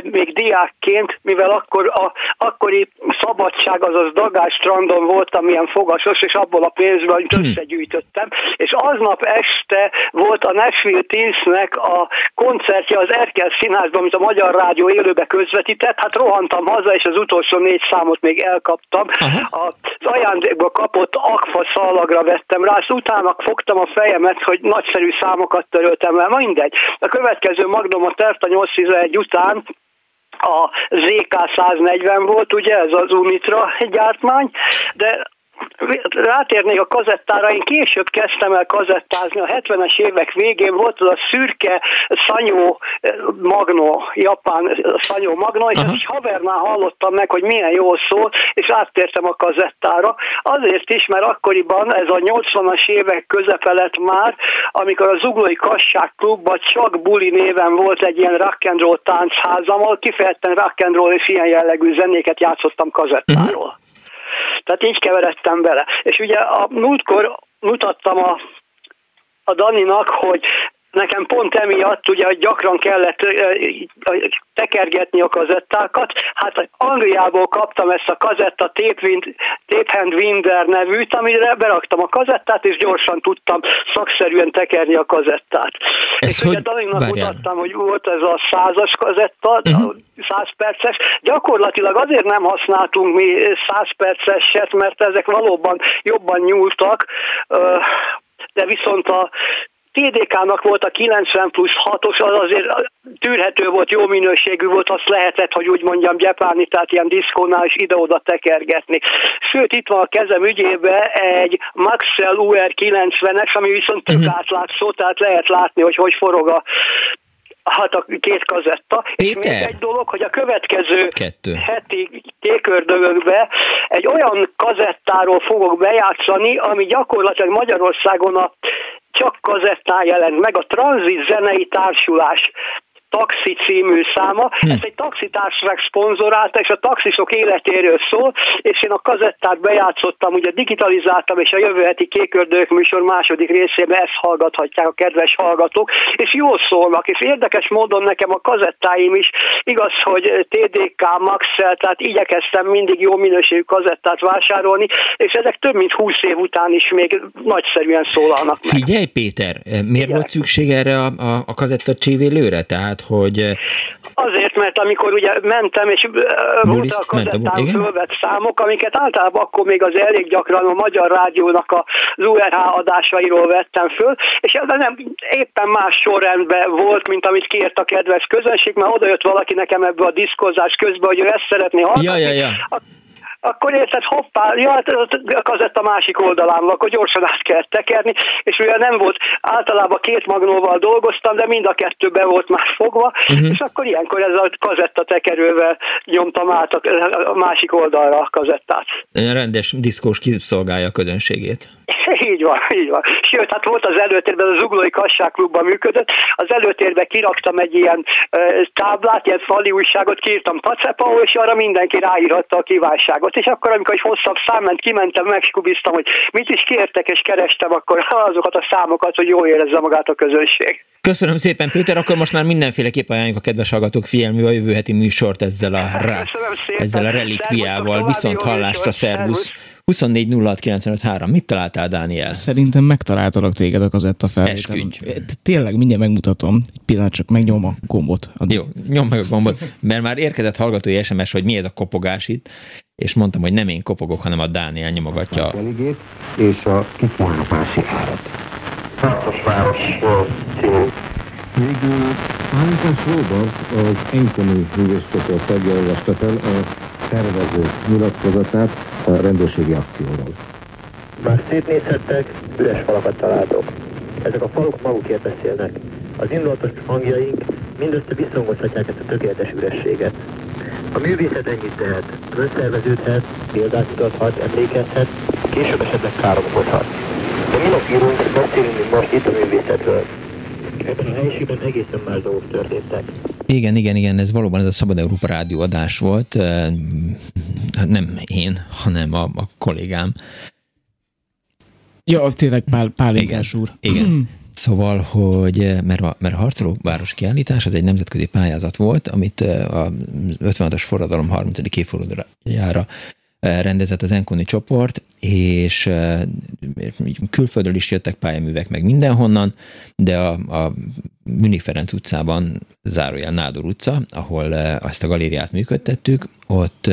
még diákként, mivel akkor a akkori szabadság, azaz Dagás strandon voltam ilyen fogasos, és abból a pénzből hmm. összegyűjtöttem, és aznap este volt a Nashville Teensnek a koncertje az Erkel Színházban, amit a Magyar Rádió élőbe közvetített, hát rohantam haza, és az utolsó négy számot még elkaptam. Aha. Az ajándékból kapott akfa szalagra vettem rá, azt utána fogtam a fejemet, hogy nagyszerű számokat töröltem el, mindegy. A következő Magnum a Terta 811 után a ZK 140 volt, ugye ez az Unitra gyártmány, de rátérnék a kazettára, én később kezdtem el kazettázni, a 70-es évek végén volt az a szürke Szanyó eh, Magno, japán Szanyó Magno, és egy havernál hallottam meg, hogy milyen jól szól, és áttértem a kazettára. Azért is, mert akkoriban ez a 80-as évek közepe lett már, amikor a Zuglói Kasság klubban csak Buli néven volt egy ilyen rock and roll táncházam, ahol kifejezetten rock and roll és ilyen jellegű zenéket játszottam kazettáról. Uh-huh. Tehát így keveredtem bele. És ugye a múltkor mutattam a a Daninak, hogy nekem pont emiatt ugye gyakran kellett tekergetni a kazettákat. Hát Angliából kaptam ezt a kazetta Tape Hand Winder nevűt, amire beraktam a kazettát, és gyorsan tudtam szakszerűen tekerni a kazettát. Ez és hogy... ugye Daninak mutattam, hogy volt ez a százas kazetta, uh-huh. 100 perces. Gyakorlatilag azért nem használtunk mi 100 perceset, mert ezek valóban jobban nyúltak, de viszont a TDK-nak volt a 90 plusz 6-os, az azért tűrhető volt, jó minőségű volt, azt lehetett, hogy úgy mondjam, gyepálni, tehát ilyen diszkónál is ide-oda tekergetni. Sőt, itt van a kezem ügyébe egy Maxell UR 90-es, ami viszont tök uh-huh. átlátszó, tehát lehet látni, hogy hogy forog a Hát a két kazetta. Péter? És még egy dolog, hogy a következő Kettő. heti tékördögökbe egy olyan kazettáról fogok bejátszani, ami gyakorlatilag Magyarországon a csak kazettán jelent meg, a Transit Zenei Társulás Taxi című száma. Hm. Ez egy taxitársaság szponzorálta, és a taxisok életéről szól, és én a kazettát bejátszottam, ugye digitalizáltam, és a jövő heti Kékördők műsor második részében ezt hallgathatják a kedves hallgatók, és jól szólnak, és érdekes módon nekem a kazettáim is, igaz, hogy TDK, Maxel, tehát igyekeztem mindig jó minőségű kazettát vásárolni, és ezek több mint 20 év után is még nagyszerűen szólalnak meg. Figyelj Péter, miért Igen. volt szükség erre a, a, a kazetta csévélőre? Tehát hogy... Azért, mert amikor ugye mentem, és volt a kazettán fölvett számok, amiket általában akkor még az elég gyakran a Magyar Rádiónak az URH adásairól vettem föl, és ez nem éppen más sorrendben volt, mint amit kért a kedves közönség, mert oda jött valaki nekem ebbe a diszkozás közben, hogy ő ezt szeretné hallani. Ja, ja, ja akkor érted, hoppá, ja, hát a kazetta másik oldalán van, akkor gyorsan át kell tekerni, és mivel nem volt, általában két magnóval dolgoztam, de mind a kettő be volt már fogva, uh-huh. és akkor ilyenkor ez a kazetta tekerővel nyomtam át a másik oldalra a kazettát. Rendes diszkós kiszolgálja a közönségét. Így van, így van. Sőt, hát volt az előtérben, az Uglói Kasságklubban működött, az előtérben kiraktam egy ilyen uh, táblát, ilyen fali újságot, kiírtam Pacepa, és arra mindenki ráírhatta a kívánságot. És akkor, amikor egy hosszabb szám ment, kimentem, megskubiztam, hogy mit is kértek, és kerestem akkor azokat a számokat, hogy jól érezze magát a közönség. Köszönöm szépen, Péter, akkor most már mindenféleképp ajánljuk a kedves hallgatók figyelmébe a jövő heti műsort ezzel a, rá, ezzel a relikviával. Viszont hallásra, szervusz! 24 Mit találtál, Dániel? Szerintem megtaláltalak téged a kazetta felvételen. Tényleg, mindjárt megmutatom. Egy pillanat, csak megnyom a gombot. Jó, nyom meg a gombot, mert már érkezett hallgatói SMS, hogy mi ez a kopogás itt, és mondtam, hogy nem én kopogok, hanem a Dániel nyomogatja. A és a kikválapási árat. Hátos város Végül Hántes Robert, az Enkoni művészcsoport tagja olvasta fel a tervező nyilatkozatát a rendőrségi akcióról. Már szétnézhettek, üres falakat találtok. Ezek a falok magukért beszélnek. Az indulatos hangjaink mindössze visszhangozhatják ezt a tökéletes ürességet. A művészet ennyit tehet, önszerveződhet, példát mutathat, emlékezhet, később esetleg káromkodhat. De mi írunk, és beszélünk most itt a művészetről. Ebben a helyiségben egészen más dolgok történtek. Igen, igen, igen, ez valóban ez a Szabad Európa rádió adás volt. Hát nem én, hanem a, a kollégám. Ja, tényleg Pál, Pál igen, úr. Igen. Szóval, hogy mert a, mert a Harcoló város kiállítás az egy nemzetközi pályázat volt, amit a 56-as forradalom 30. évfordulójára rendezett az Enkoni csoport, és külföldről is jöttek pályaművek meg mindenhonnan, de a, a Münich Ferenc utcában, zárójel Nádor utca, ahol ezt a galériát működtettük, ott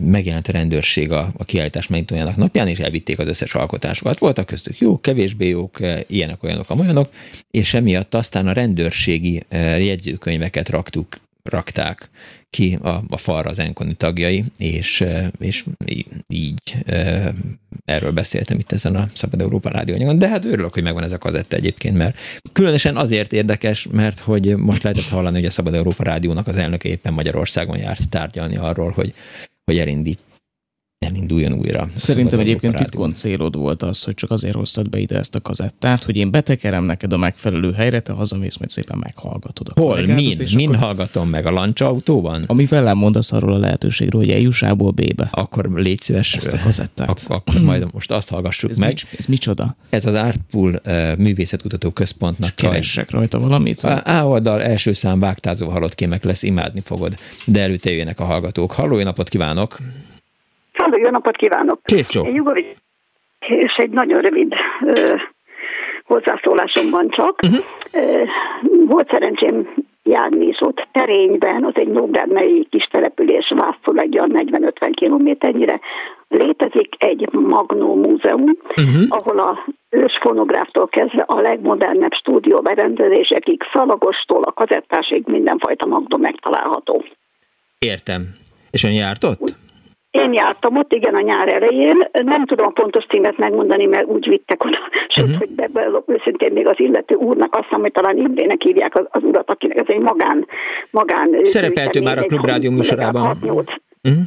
megjelent a rendőrség a, a kiállítás megnyitójának napján, és elvitték az összes alkotásokat. Voltak köztük jók, kevésbé jók, ilyenek, olyanok, amolyanok, és emiatt aztán a rendőrségi jegyzőkönyveket raktuk rakták ki a, a falra az Enkoni tagjai, és, és így erről beszéltem itt ezen a Szabad Európa rádióanyagon, de hát örülök, hogy megvan ez a kazetta egyébként, mert különösen azért érdekes, mert hogy most lehetett hallani, hogy a Szabad Európa rádiónak az elnöke éppen Magyarországon járt tárgyalni arról, hogy, hogy elindít, elinduljon újra. Szerintem egyébként titkon célod volt az, hogy csak azért hoztad be ide ezt a kazettát, hogy én betekerem neked a megfelelő helyre, te hazamész, majd szépen meghallgatod a Hol? Min? Min akkor... hallgatom meg? A lancsautóban? Ami velem mondasz arról a lehetőségről, hogy eljuss A-ból B-be. Akkor légy szíves. Ezt a kazettát. Ak- akkor majd most azt hallgassuk ez meg. Mics, ez micsoda? Ez az Artpool uh, művészetkutató központnak. És keressek rajta valamit? A, A oldal első szám vágtázó halott kémek lesz, imádni fogod. De előtte jöjjenek a hallgatók. Halló, napot kívánok! Halló, jó napot kívánok! Kész csók. Én és egy nagyon rövid ö, hozzászólásom van csak. Uh-huh. Ö, volt szerencsém járni is ott Terényben, az egy Nógrád melyik kis település, Vászol egy olyan 40-50 kilométernyire. Létezik egy Magnó múzeum, uh-huh. ahol a ős fonográftól kezdve a legmodernebb stúdió berendezésekig, szalagostól a kazettásig mindenfajta Magnó megtalálható. Értem. És ön járt ott? Én jártam ott, igen, a nyár elején. Nem tudom a pontos címet megmondani, mert úgy vittek oda. Sőt, uh-huh. hogy be, be, őszintén még az illető úrnak azt hiszem, hogy talán Imrének hívják az, az urat, akinek ez egy magán... magán Szerepeltő már a Klubrádió műsorában. Uh-huh.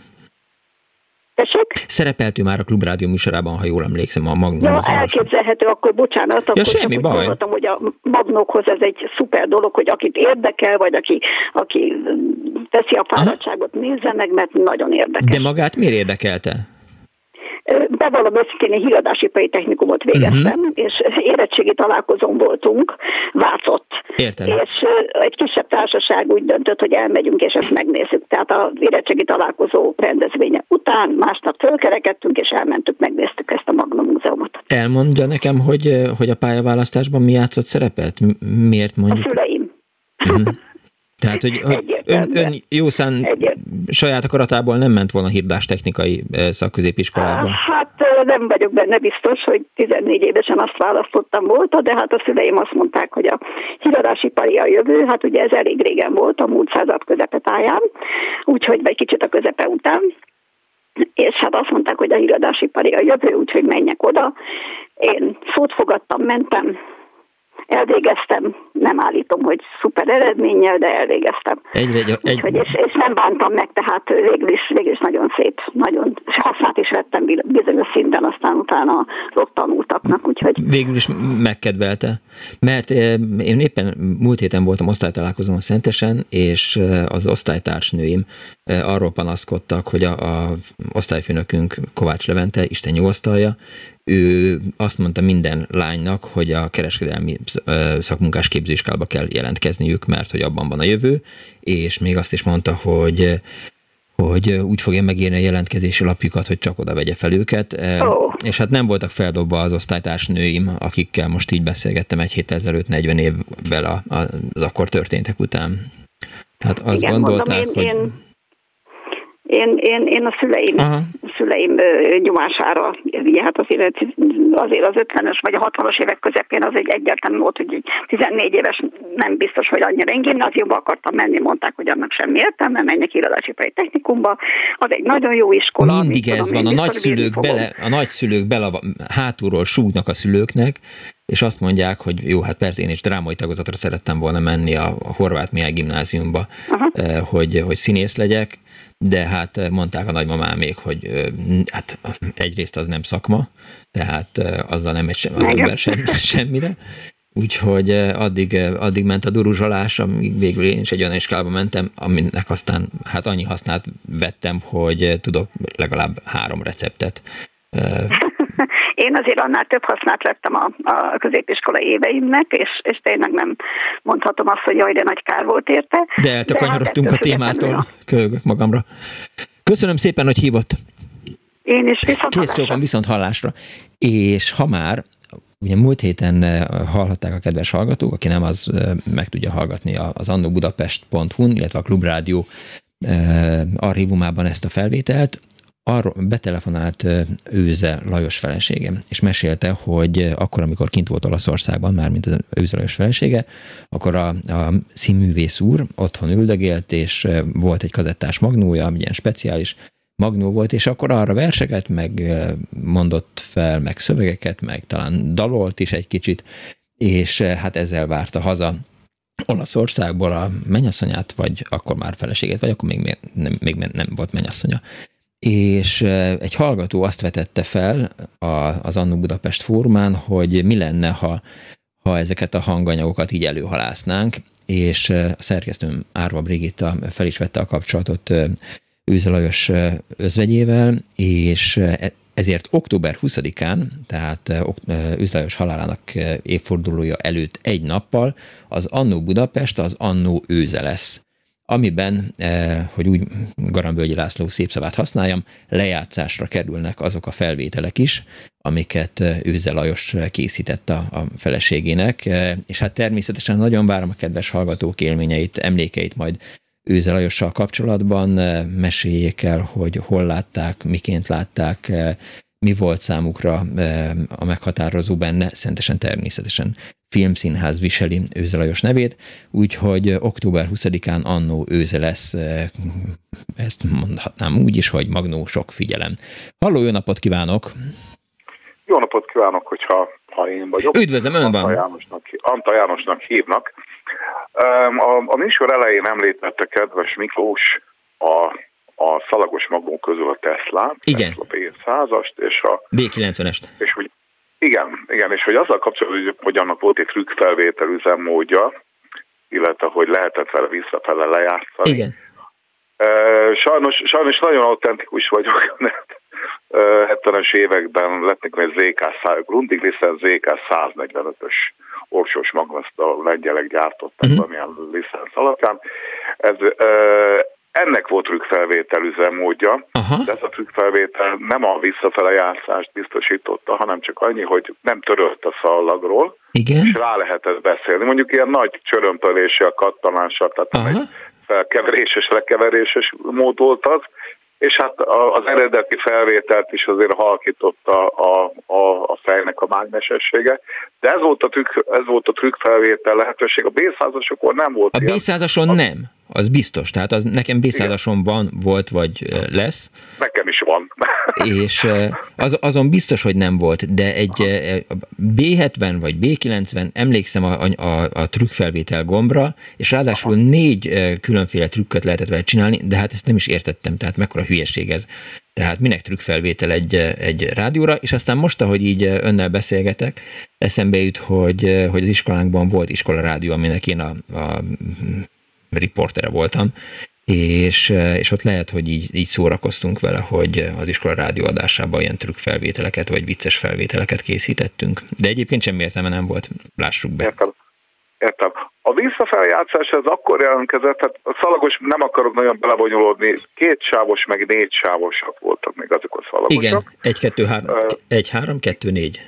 Tessék? Szerepeltő már a Klubrádió műsorában, ha jól emlékszem, a Magnum. Ja, elképzelhető, akkor bocsánat, akkor ja, semmi baj. Gondoltam, hogy a Magnókhoz ez egy szuper dolog, hogy akit érdekel, vagy aki, aki teszi a fáradtságot, nézze meg, mert nagyon érdekes. De magát miért érdekelte? Bevallom őszintén, én híradásipari technikumot végeztem, uh-huh. és érettségi találkozón voltunk, Vácott. Értem. És egy kisebb társaság úgy döntött, hogy elmegyünk, és ezt megnézzük. Tehát az érettségi találkozó rendezvénye után másnap fölkerekedtünk, és elmentük, megnéztük ezt a Magnum Múzeumot. Elmondja nekem, hogy, hogy a pályaválasztásban mi játszott szerepet? Miért mondjuk? A szüleim. Uh-huh. Tehát, hogy, hogy ön, ön jószán saját akaratából nem ment volna technikai szakközépiskolába? Hát nem vagyok benne biztos, hogy 14 évesen azt választottam volt, de hát a szüleim azt mondták, hogy a híradásipari a jövő, hát ugye ez elég régen volt, a múlt század közepetáján, úgyhogy vagy kicsit a közepe után, és hát azt mondták, hogy a híradásipari a jövő, úgyhogy menjek oda. Én szót fogadtam, mentem, elvégeztem, nem állítom, hogy szuper eredménnyel, de elvégeztem. Egy, egy, egy... Úgyhogy, és, és nem bántam meg, tehát végül is, végül is nagyon szép, nagyon hasznát is vettem bizonyos szinten, aztán utána az ott tanultaknak, úgyhogy... Végül is megkedvelte, mert eh, én éppen múlt héten voltam osztálytalálkozón Szentesen, és eh, az osztálytársnőim eh, arról panaszkodtak, hogy a, a osztályfőnökünk Kovács Levente, Isten nyugosztalja, ő azt mondta minden lánynak, hogy a kereskedelmi szakmunkás képzőiskába kell jelentkezniük, mert hogy abban van a jövő, és még azt is mondta, hogy hogy úgy fogja megírni a jelentkezési lapjukat, hogy csak oda vegye fel őket. Oh. És hát nem voltak feldobva az osztálytársnőim, akikkel most így beszélgettem egy héttel ezelőtt, 40 évvel az akkor történtek után. Tehát azt Igen, gondolták, mondom, én, hogy... Én én, én, én a szüleim, a szüleim nyomására, hát azért, azért az 50-es vagy a 60-as évek közepén az egy egyértelmű volt, hogy 14 éves nem biztos, hogy annyira én gimnáziumba akartam menni, mondták, hogy annak semmi értelme, menjek irodási technikumba, az egy nagyon jó iskola. Mindig ez tudom, van, a nagyszülők, bele, a nagyszülők bele hátulról súgnak a szülőknek, és azt mondják, hogy jó, hát persze én is drámai tagozatra szerettem volna menni a, a Horváth Mihály gimnáziumba, Aha. hogy, hogy színész legyek, de hát eh, mondták a nagymamám még, hogy eh, hát egyrészt az nem szakma, tehát eh, azzal nem megy sem, az ember sem, semmire, úgyhogy addig, addig ment a duruzsolás, amíg végül én is egy olyan iskolába mentem, aminek aztán hát annyi hasznát vettem, hogy tudok legalább három receptet én azért annál több hasznát vettem a, a középiskola éveimnek, és, és tényleg nem mondhatom azt, hogy jaj, de nagy kár volt érte. De eltakanyarodtunk hát a témától, kölgök magamra. Köszönöm szépen, hogy hívott. Én is viszont Kész csókom, viszont hallásra. És ha már Ugye múlt héten eh, hallhatták a kedves hallgatók, aki nem az eh, meg tudja hallgatni az annobudapest.hu-n, illetve a Klubrádió eh, archívumában ezt a felvételt arról betelefonált Őze Lajos felesége, és mesélte, hogy akkor, amikor kint volt Olaszországban, már mint az Őze Lajos felesége, akkor a, a színművész úr otthon üldögélt, és volt egy kazettás magnója, ilyen speciális magnó volt, és akkor arra verseket, meg mondott fel, meg szövegeket, meg talán dalolt is egy kicsit, és hát ezzel várta haza Olaszországból a mennyasszonyát, vagy akkor már feleségét, vagy akkor még, nem, még nem volt mennyasszonya és egy hallgató azt vetette fel az Annu Budapest fórumán, hogy mi lenne, ha, ha ezeket a hanganyagokat így előhalásznánk, és a szerkesztőm Árva Brigitta fel is vette a kapcsolatot Őze Lajos özvegyével, és e, ezért október 20-án, tehát Őze halálának évfordulója előtt egy nappal az Annó Budapest az Annó Őze lesz amiben, eh, hogy úgy Garambölgyi László szép szavát használjam, lejátszásra kerülnek azok a felvételek is, amiket eh, Őze Lajos készített a, a feleségének, eh, és hát természetesen nagyon várom a kedves hallgatók élményeit, emlékeit majd Őze Lajossal kapcsolatban, meséljék el, hogy hol látták, miként látták, mi volt számukra a meghatározó benne, szentesen természetesen filmszínház viseli Őze Lajos nevét, úgyhogy október 20-án annó Őze lesz, ezt mondhatnám úgy is, hogy magnó sok figyelem. Halló, jó napot kívánok! Jó napot kívánok, hogyha ha én vagyok. Üdvözlöm, ön van. Jánosnak, Anta Jánosnak hívnak. A, a műsor elején említette kedves Miklós a a szalagos magnó közül a Tesla, igen. Tesla B100-ast, és a... B90-est. És hogy igen, igen, és hogy azzal kapcsolatban, hogy annak volt egy trükkfelvétel üzemmódja, illetve hogy lehetett vele visszafele lejátszani. Igen. Sajnos, sajnos nagyon autentikus vagyok, mert 70-es években lett egy ZK, Grundig licenc ZK 145-ös orsós magvaszt a lengyelek gyártottak uh-huh. valamilyen licenc alapján. Ez, ennek volt trükkfelvétel üzemmódja, Aha. de ez a trükkfelvétel nem a visszafele játszást biztosította, hanem csak annyi, hogy nem törölt a szallagról, Igen. és rá lehetett beszélni. Mondjuk ilyen nagy csörömpöléssel, kattanással, tehát Aha. egy felkeveréses, lekeveréses mód volt az, és hát az eredeti felvételt is azért halkította a, a, a fejnek a mágnesessége, de ez volt a trükk, ez volt a trükk felvétel lehetőség. A B100-asokon nem volt A ilyen. B100-ason nem, az biztos. Tehát az nekem B100-ason van, volt vagy lesz. Nekem is van. És az, azon biztos, hogy nem volt, de egy B70 vagy B90, emlékszem a, a, a trükkfelvétel gombra, és ráadásul négy különféle trükköt lehetett vele csinálni, de hát ezt nem is értettem, tehát mekkora hülyeség ez. Tehát minek trükkfelvétel egy, egy rádióra, és aztán most, ahogy így önnel beszélgetek, eszembe jut, hogy, hogy az iskolánkban volt iskola rádió, aminek én a, a riportere voltam, és, és ott lehet, hogy így, így szórakoztunk vele, hogy az iskola rádióadásában ilyen trükkfelvételeket, vagy vicces felvételeket készítettünk. De egyébként semmi értelme nem volt, lássuk be. Értem. Értem. A visszafeljátszás ez akkor jelentkezett, tehát a szalagos nem akarok nagyon belebonyolódni, két sávos meg négy sávosak voltak még azok a szalagosak. Igen, egy, kettő, három, egy, három, kettő, négy.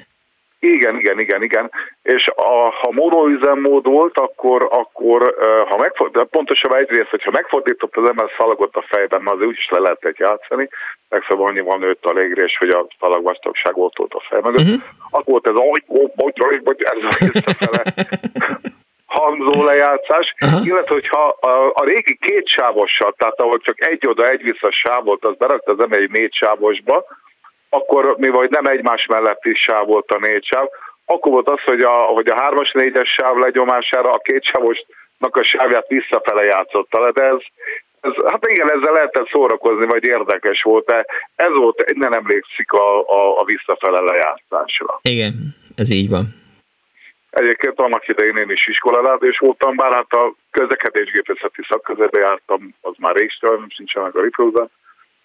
Igen, igen, igen, igen. És a, ha monoüzemmód volt, akkor, akkor ha megfordít, pontosabban egyrészt, hogyha megfordított az ember szalagot a fejben, az úgyis le lehetett játszani, legszebb annyival nőtt a légrés, hogy a szalag vastagság volt ott a fej mögött. Uh-huh. Akkor volt ez a hogy, hogy, hogy, hogy, ez a visszafele hangzó lejátszás, uh-huh. illetve hogyha a, a régi kétsávossal, tehát ahol csak egy oda, egy vissza sáv volt, az berakta az ember egy négy sávosba, akkor mivel nem egymás mellett is sáv volt a négy sáv, akkor volt az, hogy a, hogy a hármas, négyes sáv legyomására a két sávosnak a sávját visszafele játszotta le, de ez, ez, hát igen, ezzel lehetett szórakozni, vagy érdekes volt, de ez volt, nem emlékszik a, a, a visszafele lejátszásra. Igen, ez így van. Egyébként annak idején én is iskolarádés voltam, bár hát a közlekedésgépészeti szakközebe jártam, az már rég sincsenek a ripróza,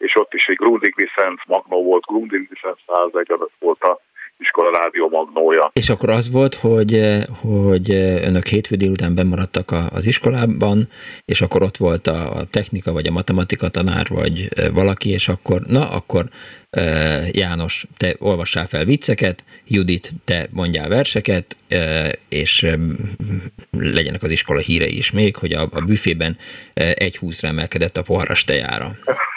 és ott is egy Grundig licenc Magnó volt, Grundig licenc 101 adat volt a iskola rádió magnója. És akkor az volt, hogy, hogy önök hétfő délután bemaradtak az iskolában, és akkor ott volt a technika, vagy a matematika tanár, vagy valaki, és akkor, na, akkor János, te olvassál fel vicceket, Judit, te mondjál verseket, és legyenek az iskola hírei is még, hogy a, a büfében egy húszra emelkedett a poharas tejára.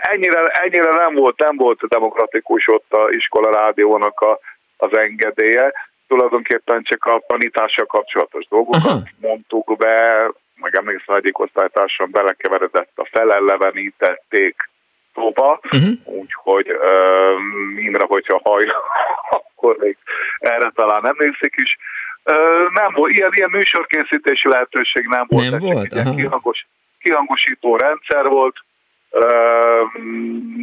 Ennyire, ennyire nem volt, nem volt demokratikus ott a iskola rádiónak a, az engedélye. Tulajdonképpen csak a tanítással kapcsolatos dolgokat Aha. mondtuk be, meg emlékszem, egyik osztálytársam belekeveredett a felellevenítették szóba, uh-huh. úgyhogy um, Imre, hogyha hajl, akkor még erre talán emlékszik is. Uh, nem volt, ilyen, ilyen műsorkészítési lehetőség nem volt. Nem volt? Egy kihangos, kihangosító rendszer volt,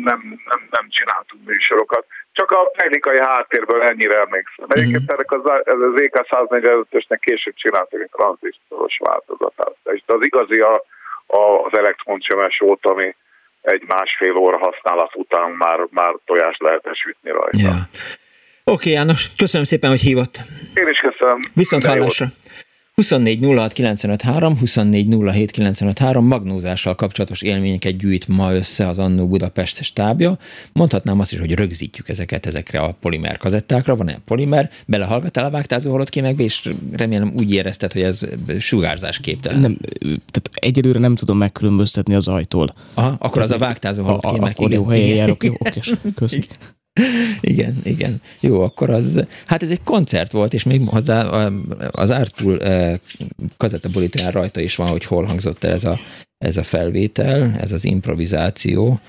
nem, nem, nem csináltunk műsorokat. Csak a technikai háttérből ennyire emlékszem. Mm-hmm. Egyébként ennek az, az EK 145-ösnek később csináltak egy tranzisztoros változatát. És az igazi a, a, az elektroncsömes volt, ami egy másfél óra használat után már, már tojás lehet sütni rajta. Yeah. Oké, okay, János, köszönöm szépen, hogy hívott. Én is köszönöm. Viszont hallásra. Jót. 24 06 953, 24 07 953 magnózással kapcsolatos élményeket gyűjt ma össze az Annó Budapest stábja. Mondhatnám azt is, hogy rögzítjük ezeket ezekre a polimer kazettákra. Van egy polimer, belehallgattál a vágtázó holott és remélem úgy érezted, hogy ez sugárzás képtelen. Nem, tehát egyelőre nem tudom megkülönböztetni az ajtól. Aha, akkor az a vágtázó holott kémek. Akkor jó helyen járok, jó, oké, köszönöm. Igen, igen. Jó, akkor az, hát ez egy koncert volt, és még hozzá az Artpool kazettaborítóján rajta is van, hogy hol hangzott el ez a, ez a felvétel, ez az improvizáció.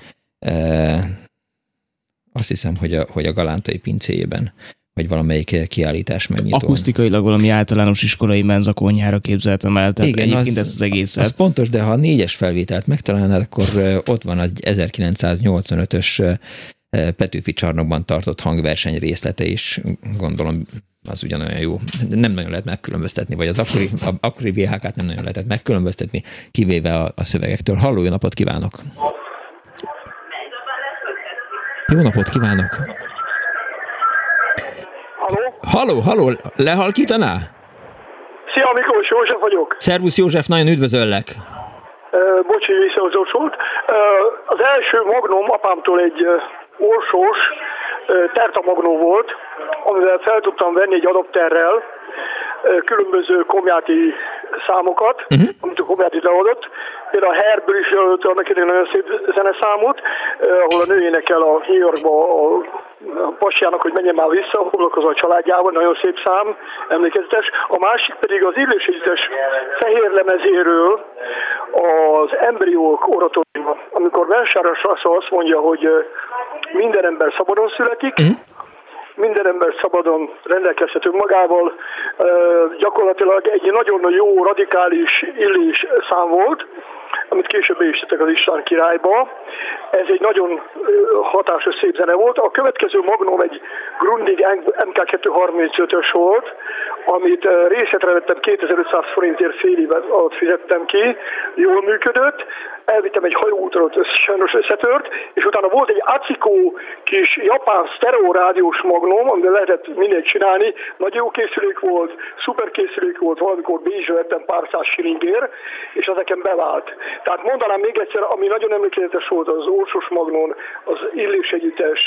Azt hiszem, hogy a, hogy a Galántai pincéjében vagy valamelyik kiállítás megnyitó. Akusztikailag valami általános iskolai menzakonyára képzeltem el, tehát Igen, egyébként az, ezt az egészet. Az pontos, de ha a négyes felvételt megtalálnád, akkor ott van az 1985-ös Petőfi csarnokban tartott hangverseny részlete is, gondolom az ugyanolyan jó. Nem nagyon lehet megkülönböztetni, vagy az akkori, a, akkori VHK-t nem nagyon lehetett megkülönböztetni, kivéve a, a szövegektől. Halló, jó napot kívánok! Jó napot kívánok! Halló? Halló, halló, lehalkítaná? Szia Miklós, József vagyok. Szervusz József, nagyon üdvözöllek. Uh, bocs, hogy az orsót. Az első magnóm apámtól egy orsós tertamagnó volt, amivel fel tudtam venni egy adapterrel különböző komjáti számokat, uh-huh. amit a komjáti leadott. Például a Herből is jelölt annak egy nagyon szép zeneszámot, ahol a nő énekel a New Yorkba a pasjának, hogy menjen már vissza, foglalkozó a családjával, nagyon szép szám, emlékezetes. A másik pedig az illőségítés fehér lemezéről az embriók oratóriuma, amikor Versáros azt mondja, hogy minden ember szabadon születik, uh-huh minden ember szabadon rendelkezhető magával. Gyakorlatilag egy nagyon jó, radikális illés szám volt, amit később is tettek az István királyba. Ez egy nagyon hatásos szép zene volt. A következő magnum egy Grundig MK235-ös volt, amit részletre vettem 2500 forintért fél évet alatt fizettem ki, jól működött, elvittem egy hajóútra, ott sajnos összetört, és utána volt egy Aciko kis japán sztereó rádiós magnum, amiben lehetett mindent csinálni, nagyon jó készülék volt, szuper készülék volt, valamikor Bézsre vettem pár száz silingér, és ezeken bevált. Tehát mondanám még egyszer, ami nagyon emlékezetes volt az Orsos Magnon, az Illés Együttes,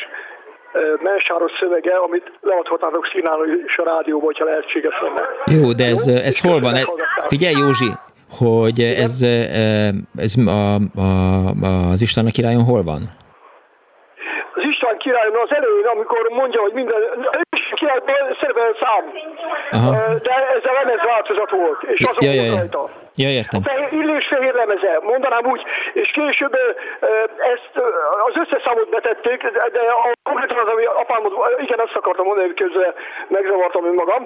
mensáros szövege, amit leadhatnátok színálni is a rádióba, hogyha lehetséges lenne. Jó, de ez, ez hol van? Figyelj Józsi, hogy ez, ez a, a, az István a királyon hol van? Királyon az elején, amikor mondja, hogy minden, királyban szerepel szám, Aha. de ez a lemez változat volt, és azok ja, ja, ja. rajta. Ja, értem. A fehér, illés fehér lemeze, mondanám úgy, és később ezt az összes számot betették, de a, konkrétan az, ami apámot, igen, azt akartam mondani, hogy közben megzavartam önmagam,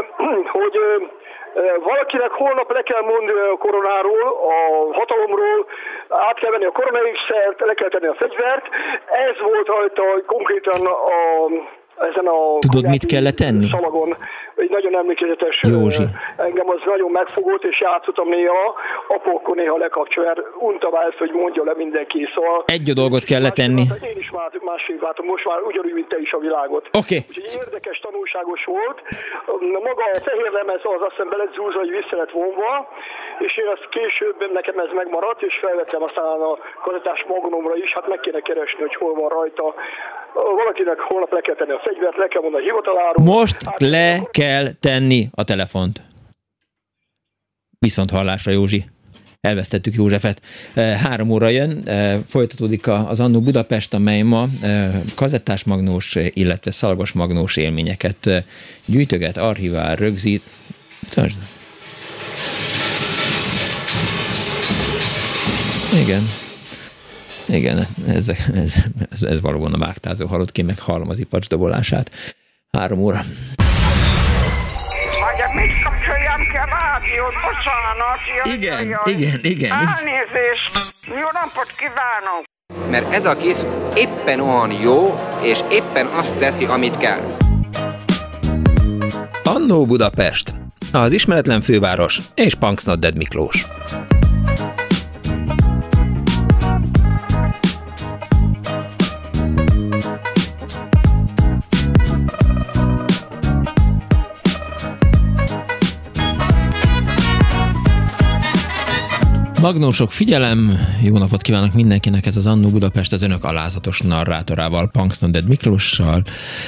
hogy valakinek holnap le kell mondani a koronáról, a hatalomról, át kell venni a koronaékszert, le kell tenni a fegyvert. Ez volt rajta konkrétan a ezen a Tudod, mit kellett tenni? Szalagon, egy nagyon emlékezetes, Józsi. engem az nagyon megfogott, és játszottam néha, apókkor néha lekapcsolja, untam ezt, hogy mondja le mindenki, szóval... Egy a dolgot kellett tenni. Én is már másképp látom, most már ugyanúgy, mint te is a világot. Oké. Okay. Érdekes, tanulságos volt. Maga a fehér lemez az azt hiszem be lett zúzva, hogy vissza lett vonva, és én azt később nekem ez megmaradt, és felvettem aztán a kazettás magnomra is, hát meg kéne keresni, hogy hol van rajta. Valakinek holnap le kell tenni a fegyvert, le kell mondani a hivataláról. Most hát, le kell tenni a telefont. Viszont hallásra, Józsi. Elvesztettük Józsefet. Eh, három óra jön, eh, folytatódik az Annó Budapest, amely ma eh, kazettás magnós, illetve szalagos magnós élményeket gyűjtöget, archivál, rögzít. Tartsd. Igen. Igen, ez, ez, ez, ez valóban a vágtázó halott ki, meg hallom az ipacs dobolását. Három óra. Bocsánat. Jaj, igen, jaj, igen, igen. Elnézést, jó napot kívánok. Mert ez a kis éppen olyan jó, és éppen azt teszi, amit kell. Annó Budapest, az ismeretlen főváros és Punksnodded Miklós. Magnósok, figyelem! Jó napot kívánok mindenkinek! Ez az Annó Budapest az önök alázatos narrátorával, Punksnoded Miklóssal,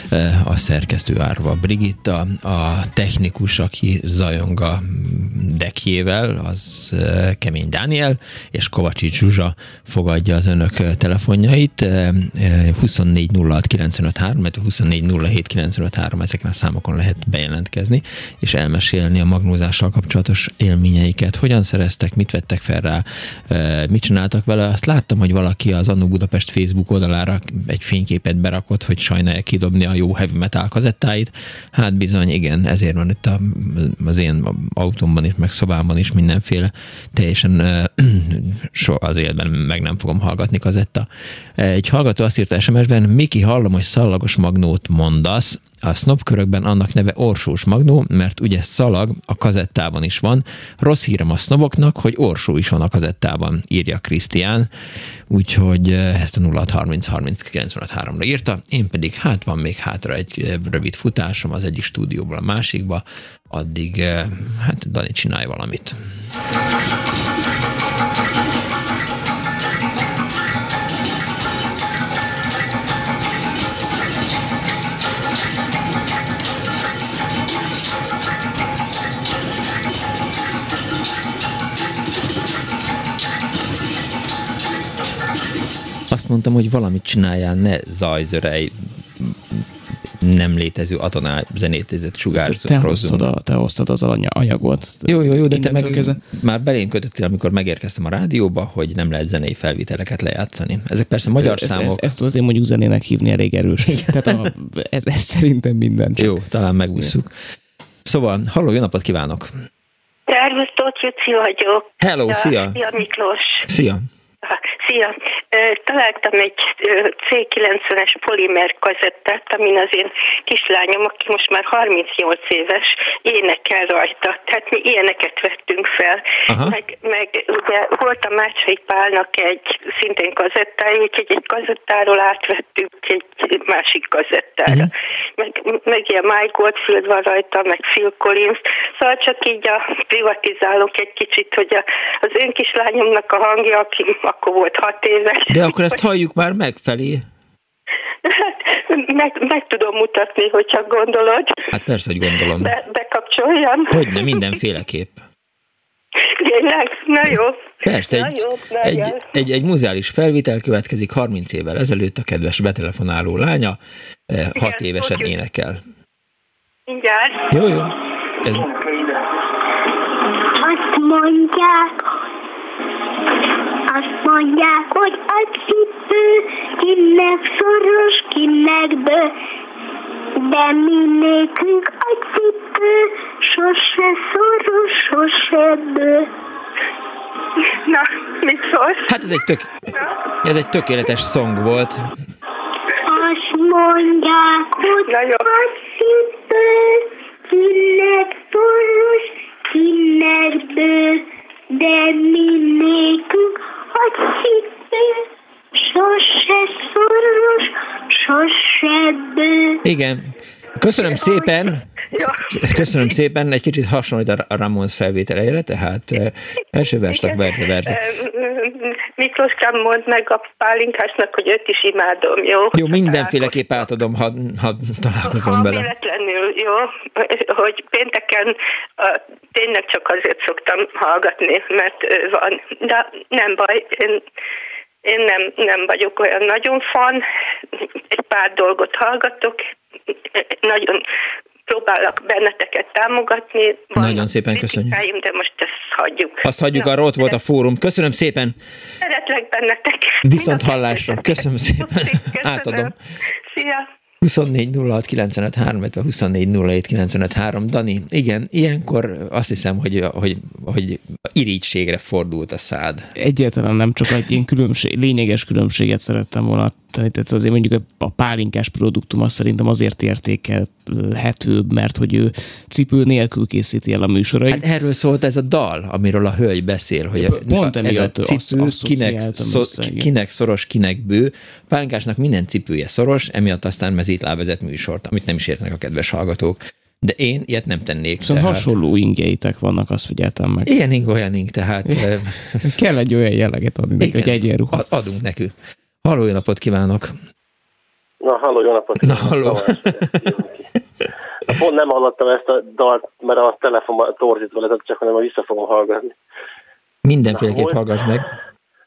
eh, a szerkesztő Árva Brigitta, a technikus, aki zajong a dekjével, az eh, Kemény Dániel, és Kovacsics Zsuzsa fogadja az önök telefonjait. 24 06 95 3, mert 24 07 95 3, ezeken a számokon lehet bejelentkezni, és elmesélni a magnózással kapcsolatos élményeiket. Hogyan szereztek, mit vettek fel rá, mit csináltak vele. Azt láttam, hogy valaki az Annu Budapest Facebook oldalára egy fényképet berakott, hogy sajnálja kidobni a jó heavy metal kazettáit. Hát bizony, igen, ezért van itt a, az én autómban is, meg szobámban is mindenféle teljesen so az életben meg nem fogom hallgatni kazetta. Egy hallgató azt írta SMS-ben, Miki, hallom, hogy szallagos magnót mondasz, a sznobkörökben annak neve orsós magnó, mert ugye szalag a kazettában is van. Rossz hírem a sznoboknak, hogy orsó is van a kazettában, írja Krisztián. Úgyhogy eh, ezt a 0 30 30 93 ra írta. Én pedig hát van még hátra egy eh, rövid futásom az egyik stúdióból a másikba. Addig hát Dani csinálj valamit. Azt mondtam, hogy valamit csináljál, ne zajzörej, nem létező atonál zenétézet sugárzó. Te hoztad, a, te hoztad az anyagot. Jó, jó, jó, de te meg keze... már belém kötöttél, amikor megérkeztem a rádióba, hogy nem lehet zenei felvételeket lejátszani. Ezek persze magyar ez, számok. Ez, ezt azért mondjuk zenének hívni elég erős. Tehát a, ez, ez szerintem minden. Csak. Jó, talán megúszuk. Szóval, halló, jó napot kívánok! Szervusz, Tóth Juci vagyok. Hello, szia! Szia Miklós! Szia! Szia! Találtam egy C90-es polimer kazettát, amin az én kislányom, aki most már 38 éves, énekel rajta. Tehát mi ilyeneket vettünk fel. Meg, meg ugye volt a Mácsai Pálnak egy szintén kazettája, úgyhogy egy kazettáról átvettünk egy másik kazettára. Uh-huh. Meg, meg ilyen Mike Goldfield van rajta, meg Phil Collins. Szóval csak így a privatizálok egy kicsit, hogy a, az én kislányomnak a hangja, aki akkor volt hat éves. De akkor ezt halljuk már megfelé. Hát, meg, meg tudom mutatni, hogyha gondolod. Hát persze, hogy gondolom. Be, bekapcsoljam. Hogyne, mindenféleképp. Tényleg? Na jó. Persze, egy, jó, egy, egy, egy, egy muzeális felvétel következik 30 évvel ezelőtt a kedves betelefonáló lánya, 6 Igen, évesen énekel. Mindjárt. Jó, jó. Ez... Azt mondják, azt mondják, hogy a cipő kinek szoros, kinek bő. De mi nékünk a cipő sose szoros, sose bő. Na, mit szólsz? Hát ez egy, tök, ez egy tökéletes szong volt. Azt mondják, hogy Na jó. a cipő kinek szoros, kinek bő. De mi nékünk a cipő sose szoros, sose bő. Igen. Köszönöm szépen. Köszönöm szépen, egy kicsit hasonlít a Ramones felvételeire, tehát első verszak, verze, verze. Miklóskám, mondd meg a pálinkásnak, hogy őt is imádom, jó? Jó, mindenféleképp átadom, ha, ha találkozom ha vele. véletlenül, jó, hogy pénteken a, tényleg csak azért szoktam hallgatni, mert van, de nem baj, én, én nem, nem vagyok olyan nagyon fan, egy pár dolgot hallgatok, nagyon próbálok benneteket támogatni. Van Nagyon szépen köszönjük. De most ezt hagyjuk. Azt hagyjuk, arra ott volt a fórum. Köszönöm szépen. Szeretlek bennetek. Viszont hallásra. Köszönöm szépen. Köszönöm. Átadom. Szia. 24 06 95 3, 24 07 95 Dani, igen, ilyenkor azt hiszem, hogy, hogy, hogy irítségre fordult a szád. Egyáltalán nem csak egy ilyen különbség, lényeges különbséget szerettem volna. Tehát azért mondjuk a pálinkás produktum azt szerintem azért értékelhetőbb, mert hogy ő cipő nélkül készíti el a műsorait. Hát erről szólt ez a dal, amiről a hölgy beszél, hogy Pont ez a cipő azt, kinek, szó, kinek szoros, kinek bő. Pálinkásnak minden cipője szoros, emiatt aztán mezítláb vezet műsort, amit nem is értenek a kedves hallgatók. De én ilyet nem tennék. Szóval tehát... hasonló ingeitek vannak, azt figyeltem meg. Ilyen ing, olyan ing, tehát... Kell egy olyan jelleget adni neki, hogy egyenruha. Adunk neki. Halló, jó napot kívánok! Na, halló, jó napot kívánok! Na, halló! Pont nem hallottam ezt a dalt, mert a telefon torzítva lett, csak hanem vissza fogom hallgatni. Mindenféleképp hallgass meg.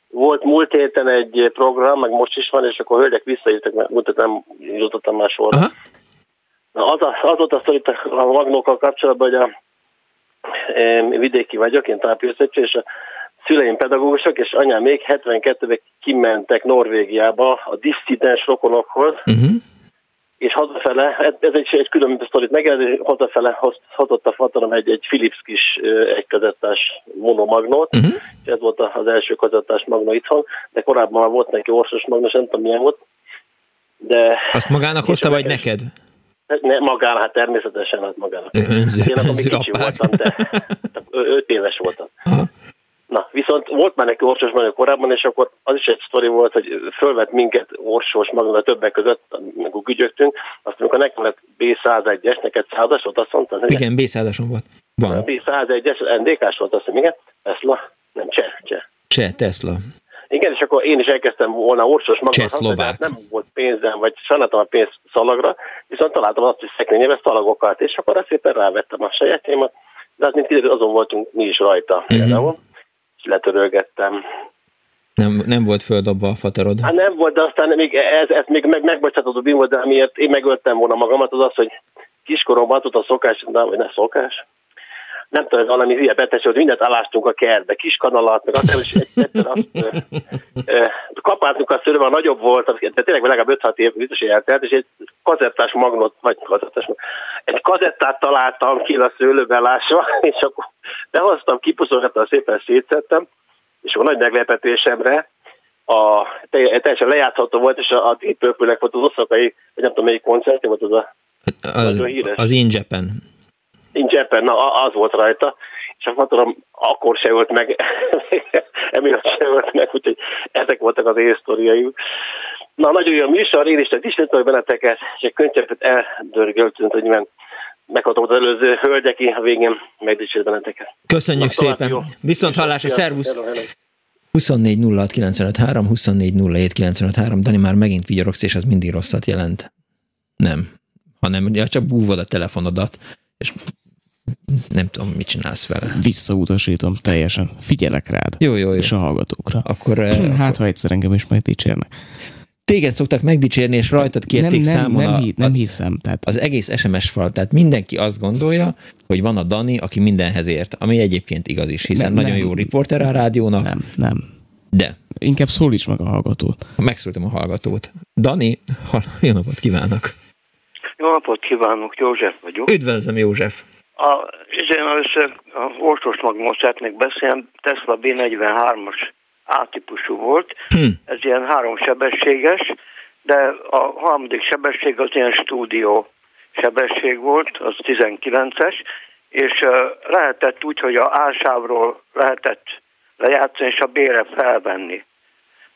Volt múlt héten egy program, meg most is van, és akkor a hölgyek visszajöttek, mert múlt nem jutottam már sorra. Aha. Na, az, a, az volt a szó a magnókkal kapcsolatban, hogy a, én vidéki vagyok, én tápőszöcső, és a szüleim pedagógusok, és anyám még 72-ben kimentek Norvégiába a disszidens rokonokhoz, uh-huh. és hazafele, ez egy, egy külön sztorit megjelent, hazafele hozott a fatanom egy, egy Philips kis egykazettás monomagnót, uh-huh. és ez volt az első kazettás magnó itthon, de korábban már volt neki orsos magnó, nem tudom milyen volt. De Azt magának hozta, vagy neked? Ne, magán, hát természetesen, hát magának. Önző, Én akkor még kicsi voltam, de öt éves voltam. Aha. Viszont volt már neki orsos magna korábban, és akkor az is egy sztori volt, hogy fölvett minket orsos magna többek között, amikor gügyögtünk, azt amikor nekem lett B101-es, neked 100 volt, azt mondtad? Igen, B100-ason volt. Van. B101-es, NDK-s volt, azt hiszem, igen? Tesla? Nem, Cseh, Cseh. Cseh, Tesla. Igen, és akkor én is elkezdtem volna orsos magam, hát nem volt pénzem, vagy sajnáltam a pénzt szalagra, viszont találtam azt, hogy szekrényébe szalagokat, és akkor azt szépen rávettem a sajátjaimat, de hát mint kiderül, azon voltunk mi is rajta mm-hmm. például, letörölgettem. Nem, nem volt földobva a faterod? Hát nem volt, de aztán még ez, ez még meg, megbocsátható bűn volt, de amiért én megöltem volna magamat, az az, hogy kiskoromban tudta a szokás, de vagy ne szokás, nem tudom, valami hülye betegség, hogy mindent alástunk a kertbe, kis kanalat, meg azt, és egyszer azt kapáltunk a szőlővel, nagyobb volt, de tényleg legalább 5-6 év biztos, eltelt, és egy kazettás magnot, vagy kazettás, egy kazettát találtam ki a szőlőben lásva, és akkor behoztam, kipuszolgattam, szépen szétszettem, és akkor nagy meglepetésemre a, teljesen lejátszható volt, és a, a Deep Purple-nek volt az oszakai, vagy nem tudom melyik koncertje volt az a az, az In Japan. In Japan, na az volt rajta, és akkor tudom, akkor se volt meg, emiatt se volt meg, úgyhogy ezek voltak az én sztoriaim. Na, nagyon jó műsor, én is tiszteltem benneteket, és egy könyvcsepet eldörgöltünk, hogy milyen meghatom az előző hölgyek, a végén megdicsért benneteket. Köszönjük Na, szépen. Jó. Viszont hallásra, szervusz! 24 06 953, 24 07 953, Dani már megint vigyorogsz, és az mindig rosszat jelent. Nem. Hanem ja, csak búvod a telefonodat, és nem tudom, mit csinálsz vele. Visszautasítom teljesen. Figyelek rád. Jó, jó, jó. És a hallgatókra. Akkor, hát, akkor... ha egyszer engem is majd dicsérnek. Téged szoktak megdicsérni, és rajtad kérték nem, nem, számon nem, a, nem, nem hiszem. Tehát... Az egész SMS fal, tehát mindenki azt gondolja, hogy van a Dani, aki mindenhez ért, ami egyébként igaz is, hiszen nem, nagyon nem, jó riporter a rádiónak. Nem, nem. De. Inkább szólíts meg a hallgatót. Megszóltam a hallgatót. Dani, jó napot kívánok! Jó napot kívánok, József vagyok. Üdvözlöm, József! A, én először a orsos magmot szeretnék beszélni, Tesla B43-as A-típusú volt, hm. ez ilyen háromsebességes, de a harmadik sebesség az ilyen stúdió sebesség volt, az 19-es, és lehetett úgy, hogy a A-sávról lehetett lejátszani, és a B-re felvenni.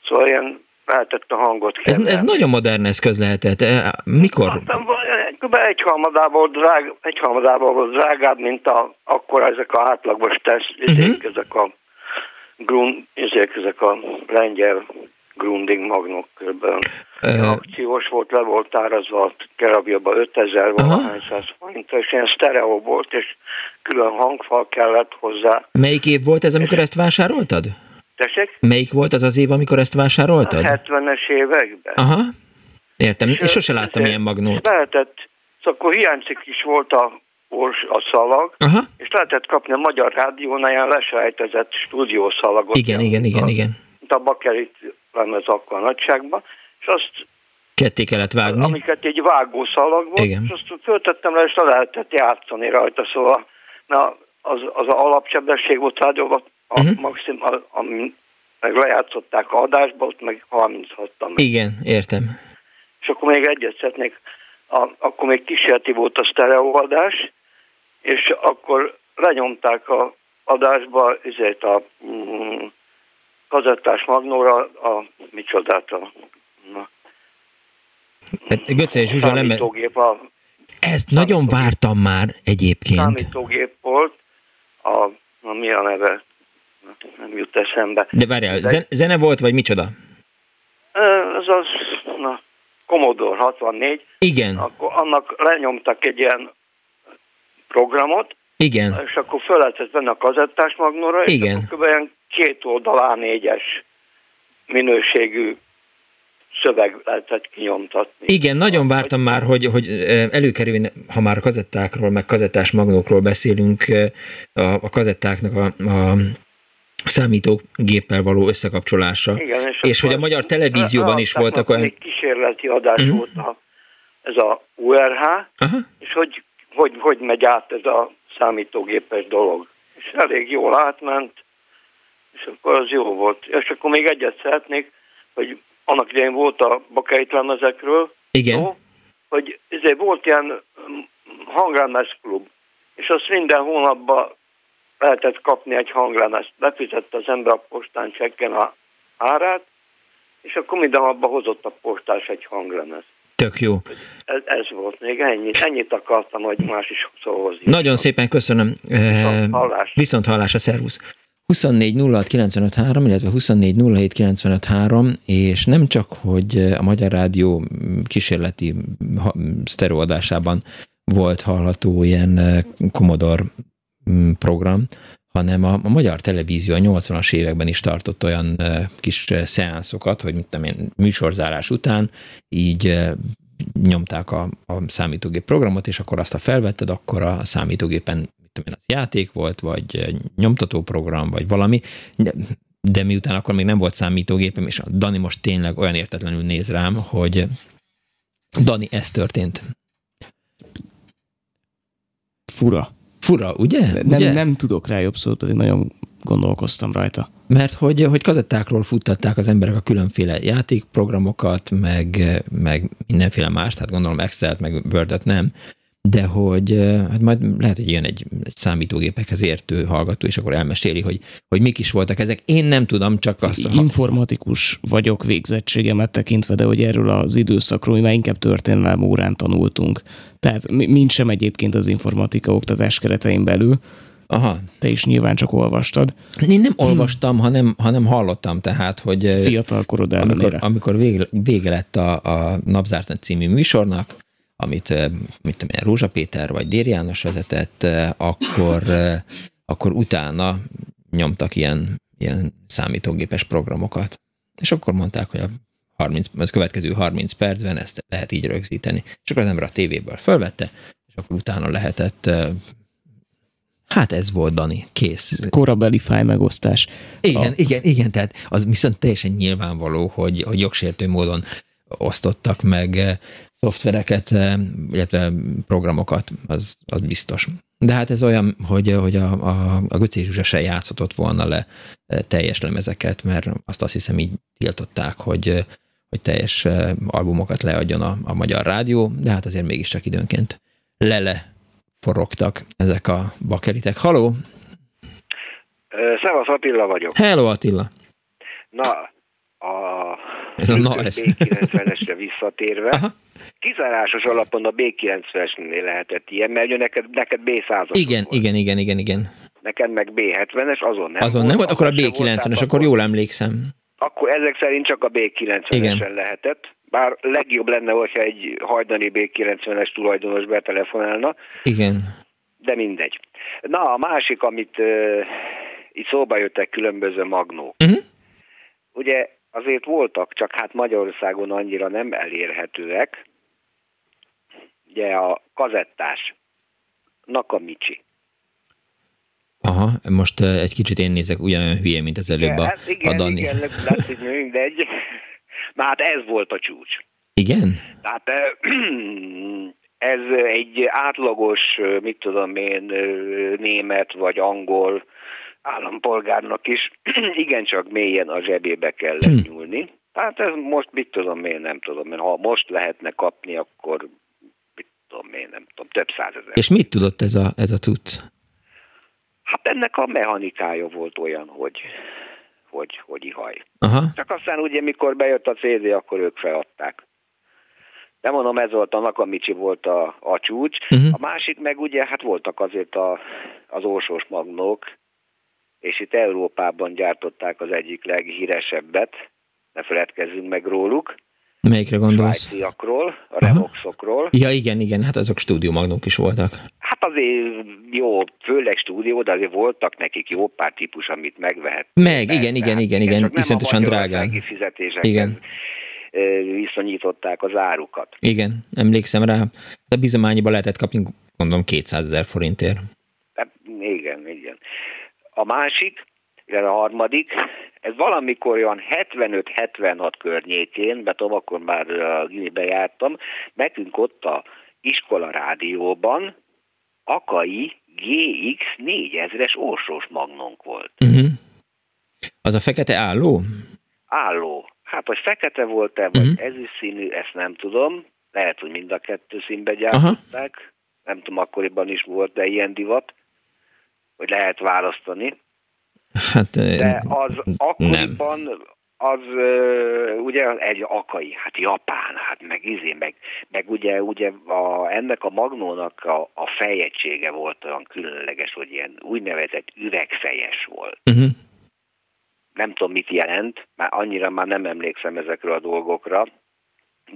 Szóval ilyen lehetett a hangot ez, ez nagyon modern eszköz lehetett. E, mikor? Aztán kb. egy halmadából, drág, egy halmadából volt drágább, mint a, akkor ezek a átlagos teszt, uh-huh. ezek a grund, ezek, ezek a lengyel grunding magnok kb. Uh, akciós volt, le volt árazva a kerabjában 5000 valahány száz forint, és ilyen sztereó volt, és külön hangfal kellett hozzá. Melyik év volt ez, amikor ezt vásároltad? Tessék? Melyik volt az az év, amikor ezt vásároltad? A 70-es években. Aha, értem. És, és sose láttam ilyen magnót. Lehetett, szóval akkor hiányzik is volt a, a szalag, Aha. és lehetett kapni a Magyar Rádiónál ilyen lesejtezett stúdiószalagot. Igen, igen, igen, igen. Mint a bakerit lemez akkor a nagyságban, és azt Ketté kellett vágni. Amiket egy vágószalag volt, Igen. és azt föltettem le, és le lehetett játszani rajta, szóval na, az, az alapsebesség volt rádióban, a uh-huh. maxim, a, a, meg lejátszották a adásba, ott meg 36 meg. Igen, értem. És akkor még egyet szeretnék, a, akkor még kísérleti volt a sztereóadás, és akkor lenyomták a adásba ezért a mm, kazettás magnóra a micsodát a na, hát, Göce és Zsuzsa nem... A, Ezt nagyon vártam már egyébként. Számítógép volt, a, a mi a neve, nem jut eszembe. De várjál, De... zene volt, vagy micsoda? Ez az, na, Commodore 64. Igen. Akkor annak lenyomtak egy ilyen programot. Igen. És akkor föl lehetett venni a kazettás magnóra, és Igen. akkor ilyen két oldal A4-es minőségű szöveg lehetett kinyomtatni. Igen, nagyon vártam már, hogy, hogy előkerüljön, ha már kazettákról, meg kazettás magnókról beszélünk, a, a kazettáknak a, a számítógéppel való összekapcsolása. Igen, és, és hogy a magyar televízióban is voltak olyan... Egy kísérleti adás uh-huh. volt a, ez a URH, uh-huh. és hogy, hogy, hogy megy át ez a számítógépes dolog. És elég jól átment, és akkor az jó volt. És akkor még egyet szeretnék, hogy annak idején volt a bakeit lemezekről, Igen. Szó, hogy ezért volt ilyen hanglemez klub, és azt minden hónapban lehetett kapni egy hanglemezt. Befizette az ember a postán csekken a árát, és akkor minden abba hozott a postás egy hanglemez. Tök jó. Ez, ez volt még ennyit. Ennyit akartam, hogy más is szóhoz. Nagyon szépen köszönöm. Viszont hallás. Viszont hallás a szervusz. 24 illetve 24 és nem csak, hogy a Magyar Rádió kísérleti sztereoadásában volt hallható ilyen Commodore Mm, program, hanem a, a magyar televízió a 80-as években is tartott olyan kis szeánszokat, hogy mit tudom én, műsorzárás után így nyomták a, a számítógép programot, és akkor azt, ha felvetted, akkor a számítógépen mit tudom én, az játék volt, vagy nyomtató program, vagy valami, de, de miután akkor még nem volt számítógépem, és a Dani most tényleg olyan értetlenül néz rám, hogy Dani, ez történt. Fura. Fura, ugye? Nem, ugye? nem tudok rá jobb szót, pedig nagyon gondolkoztam rajta. Mert hogy, hogy kazettákról futtatták az emberek a különféle játékprogramokat, meg, meg mindenféle más, tehát gondolom Excel-t, meg word nem, de hogy hát majd lehet, hogy jön egy, egy számítógépekhez értő hallgató, és akkor elmeséli, hogy, hogy mik is voltak ezek. Én nem tudom, csak azt... Informatikus vagyok végzettségemet tekintve, de hogy erről az időszakról mi már inkább történelem órán tanultunk. Tehát mint sem egyébként az informatika oktatás keretein belül. Aha. Te is nyilván csak olvastad. Én nem olvastam, hmm. hanem, hanem hallottam tehát, hogy... Fiatal korod ellenére. Amikor, amikor vége, vége lett a, a Napzártan című műsornak, amit mit tudom én, Rózsa Péter vagy Dér János vezetett, akkor, akkor utána nyomtak ilyen, ilyen számítógépes programokat. És akkor mondták, hogy a 30, az következő 30 percben ezt lehet így rögzíteni. És akkor az ember a tévéből fölvette, és akkor utána lehetett Hát ez volt, Dani, kész. Korabeli fájmegosztás. Igen, a... igen, igen, tehát az viszont teljesen nyilvánvaló, hogy, hogy jogsértő módon osztottak meg szoftvereket, eh, illetve programokat, az, az biztos. De hát ez olyan, hogy, hogy a, a, a Göcé Zsuzsa se játszott volna le eh, teljes lemezeket, mert azt azt hiszem így tiltották, hogy, eh, hogy teljes albumokat leadjon a, a magyar rádió, de hát azért mégiscsak időnként lele forogtak ezek a bakelitek. Haló! Szevasz Attila vagyok. Hello Attila! Na, a ez a na, ez. B90-esre visszatérve, Aha. Kizárásos alapon a B90-esnél lehetett ilyen, mert neked, neked B100-as Igen, volt. igen, igen, igen, igen. Neked meg B70-es, azon nem Azon nem volt, akkor a B90-es, akkor jól emlékszem. Akkor ezek szerint csak a B90-esen lehetett. Bár legjobb lenne, hogyha egy hajdani B90-es tulajdonos betelefonálna. Igen. De mindegy. Na, a másik, amit uh, itt szóba jöttek különböző magnók. Uh-huh. Ugye azért voltak, csak hát Magyarországon annyira nem elérhetőek. Ugye a kazettás, Nakamichi. Aha, most egy kicsit én nézek ugyanolyan hülye, mint az előbb a, hát igen, a Dani. Igen, látszik, mindegy. Na hát ez volt a csúcs. Igen? Tehát ez egy átlagos, mit tudom én, német vagy angol állampolgárnak is igencsak mélyen a zsebébe kellett hm. nyúlni. Tehát ez most, mit tudom én, nem tudom én, ha most lehetne kapni, akkor tudom én, nem tudom, több százezer. És mit tudott ez a, ez a cucc? Hát ennek a mechanikája volt olyan, hogy hogy, hogy ihaj. Aha. Csak aztán ugye, mikor bejött a CD, akkor ők feladták. Nem mondom, ez volt a Nakamicsi volt a, a csúcs. Uh-huh. A másik meg ugye, hát voltak azért a, az orsós magnók, és itt Európában gyártották az egyik leghíresebbet, ne feledkezzünk meg róluk. Melyikre gondolsz? Svájciakról, a Revoxokról. Ja, igen, igen, hát azok stúdiómagnók is voltak. Hát azért jó, főleg stúdió, de azért voltak nekik jó pár típus, amit megvehet. Meg, igen, igen, igen, igen, iszonyatosan drágán. Igen. viszonyították az árukat. Igen, emlékszem rá. A bizományiba lehetett kapni, gondolom, 200 ezer forintért. Hát, igen, igen. A másik, a harmadik, ez valamikor olyan 75-76 környékén, betom, akkor már a gimibe jártam, nekünk ott a iskola rádióban Akai GX 4000-es orsós magnónk volt. Uh-huh. Az a fekete álló? Álló. Hát, hogy fekete volt-e, vagy uh-huh. ezüst színű, ezt nem tudom. Lehet, hogy mind a kettő színbe gyártották. Uh-huh. Nem tudom, akkoriban is volt, de ilyen divat, hogy lehet választani. Hát, de az akkoriban nem az ugye egy akai, hát Japán, hát meg izé, meg, meg ugye, ugye a, ennek a magnónak a, a fejegysége volt olyan különleges, hogy ilyen úgynevezett üvegfejes volt. Uh-huh. Nem tudom, mit jelent, már annyira már nem emlékszem ezekről a dolgokra,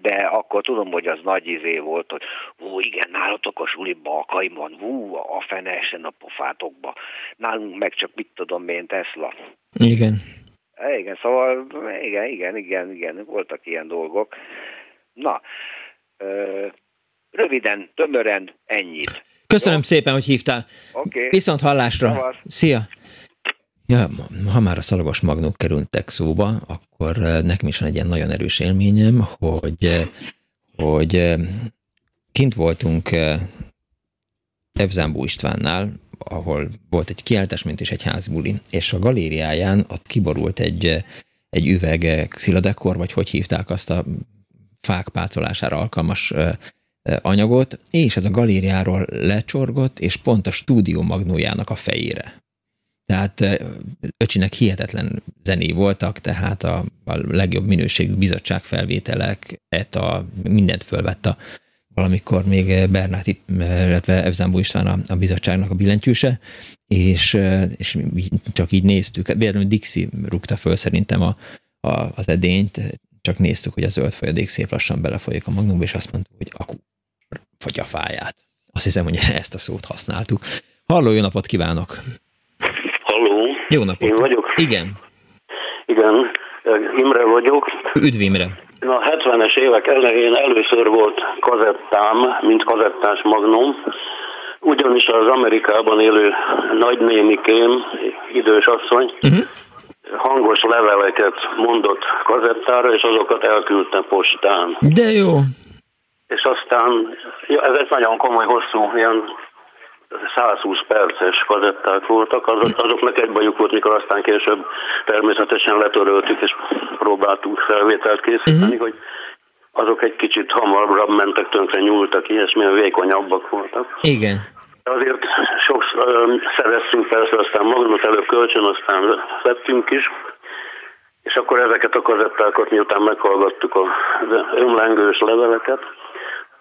de akkor tudom, hogy az nagy izé volt, hogy hú, igen, nálatok a suliba, a kaiban, hú, a fene esen a pofátokba. Nálunk meg csak mit tudom én, Tesla. Igen. Igen, szóval igen, igen, igen, igen, voltak ilyen dolgok. Na, ö, röviden, tömören ennyit. Köszönöm Jó? szépen, hogy hívtál. Okay. Viszont hallásra. Szavaz. Szia! Ja, ha már a szalagos magnók kerültek szóba, akkor nekem is van egy ilyen nagyon erős élményem, hogy, hogy kint voltunk Evzámbó Istvánnál, ahol volt egy kiáltás, mint is egy házbuli, és a galériáján ott kiborult egy, egy üveg sziladekor, vagy hogy hívták azt a fák pácolására alkalmas anyagot, és ez a galériáról lecsorgott, és pont a stúdió magnójának a fejére. Tehát öcsinek hihetetlen zené voltak, tehát a, a legjobb minőségű bizottságfelvételek, a mindent fölvett a valamikor még Bernát, illetve Evzámbó István a, a bizottságnak a billentyűse, és, és csak így néztük. Véletlenül Dixi rúgta föl szerintem a, a, az edényt, csak néztük, hogy a zöld folyadék szép lassan belefolyik a magnumba, és azt mondtuk, hogy aku, vagy a fáját. Azt hiszem, hogy ezt a szót használtuk. Halló, jó napot kívánok! Jó napot! Én vagyok? Igen. Igen, Imre vagyok. Üdv Imre! A 70-es évek elején először volt kazettám, mint kazettás magnum, ugyanis az Amerikában élő nagynémikém, idős asszony, uh-huh. hangos leveleket mondott kazettára, és azokat elküldte postán. De jó! És aztán, ja, ezek nagyon komoly, hosszú, ilyen 120 perces kazetták voltak, azok, azoknak egy bajuk volt, mikor aztán később természetesen letöröltük, és próbáltunk felvételt készíteni, uh-huh. hogy azok egy kicsit hamarabb mentek tönkre, nyúltak ki, és milyen vékonyabbak voltak. Igen. Azért sok szereztünk persze, aztán magunkat előbb kölcsön, aztán vettünk is, és akkor ezeket a kazettákat, miután meghallgattuk a ömlengős leveleket,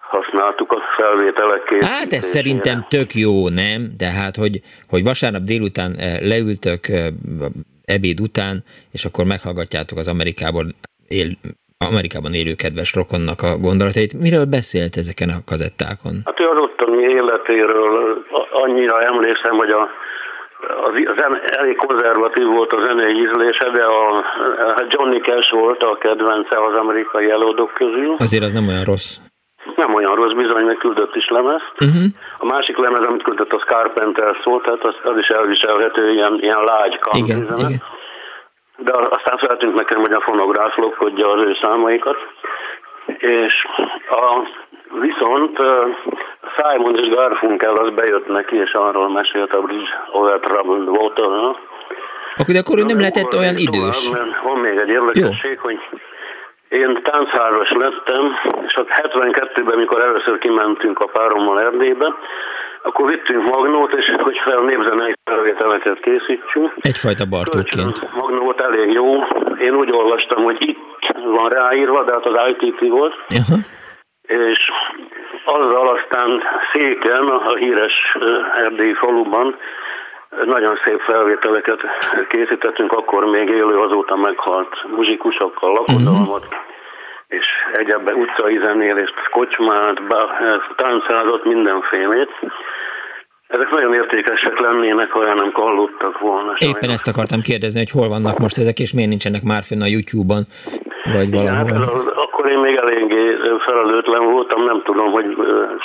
használtuk a felvételek Hát ez szerintem tök jó, nem? De hát, hogy, hogy vasárnap délután eh, leültök eh, ebéd után, és akkor meghallgatjátok az Amerikában, él, Amerikában élő kedves rokonnak a gondolatait. Miről beszélt ezeken a kazettákon? Hát ő az ottani életéről annyira emlékszem, hogy a az, az elég konzervatív volt a zenei ízlése, de a, a Johnny Cash volt a kedvence az amerikai előadók közül. Azért az nem olyan rossz. Nem olyan rossz bizony, meg küldött is lemezt. Uh-huh. A másik lemez, amit küldött, az Carpenter szólt, tehát az, az is elviselhető, ilyen, ilyen lágy igen, igen. De aztán feltűnt nekem, hogy a fonográf lopkodja az ő számaikat. És a, viszont Simon és Garfunkel az bejött neki, és arról mesélt a Bridge Over Troubled water Akkor de akkor ő nem lehetett olyan idős. Van még egy érdekesség, Jó. hogy én táncházas lettem, és a 72-ben, mikor először kimentünk a párommal Erdélybe, akkor vittünk magnót, és hogy fel népzenei felvételeket készítsünk. Egyfajta Bartóként. Magnó elég jó. Én úgy olvastam, hogy itt van ráírva, de hát az ITT volt. Uh-huh. És azzal aztán széken, a híres erdélyi faluban nagyon szép felvételeket készítettünk, akkor még élő, azóta meghalt muzsikusokkal, lakodalmat, uh-huh. És egyebben utcai zenélést, kocsmát, táncázat, mindenfélét. Ezek nagyon értékesek lennének, ha nem hallottak volna. Sajnos. Éppen ezt akartam kérdezni, hogy hol vannak most ezek, és miért nincsenek már fönn a YouTube-on, vagy valahol. Igen, hát, akkor én még eléggé felelőtlen voltam, nem tudom, hogy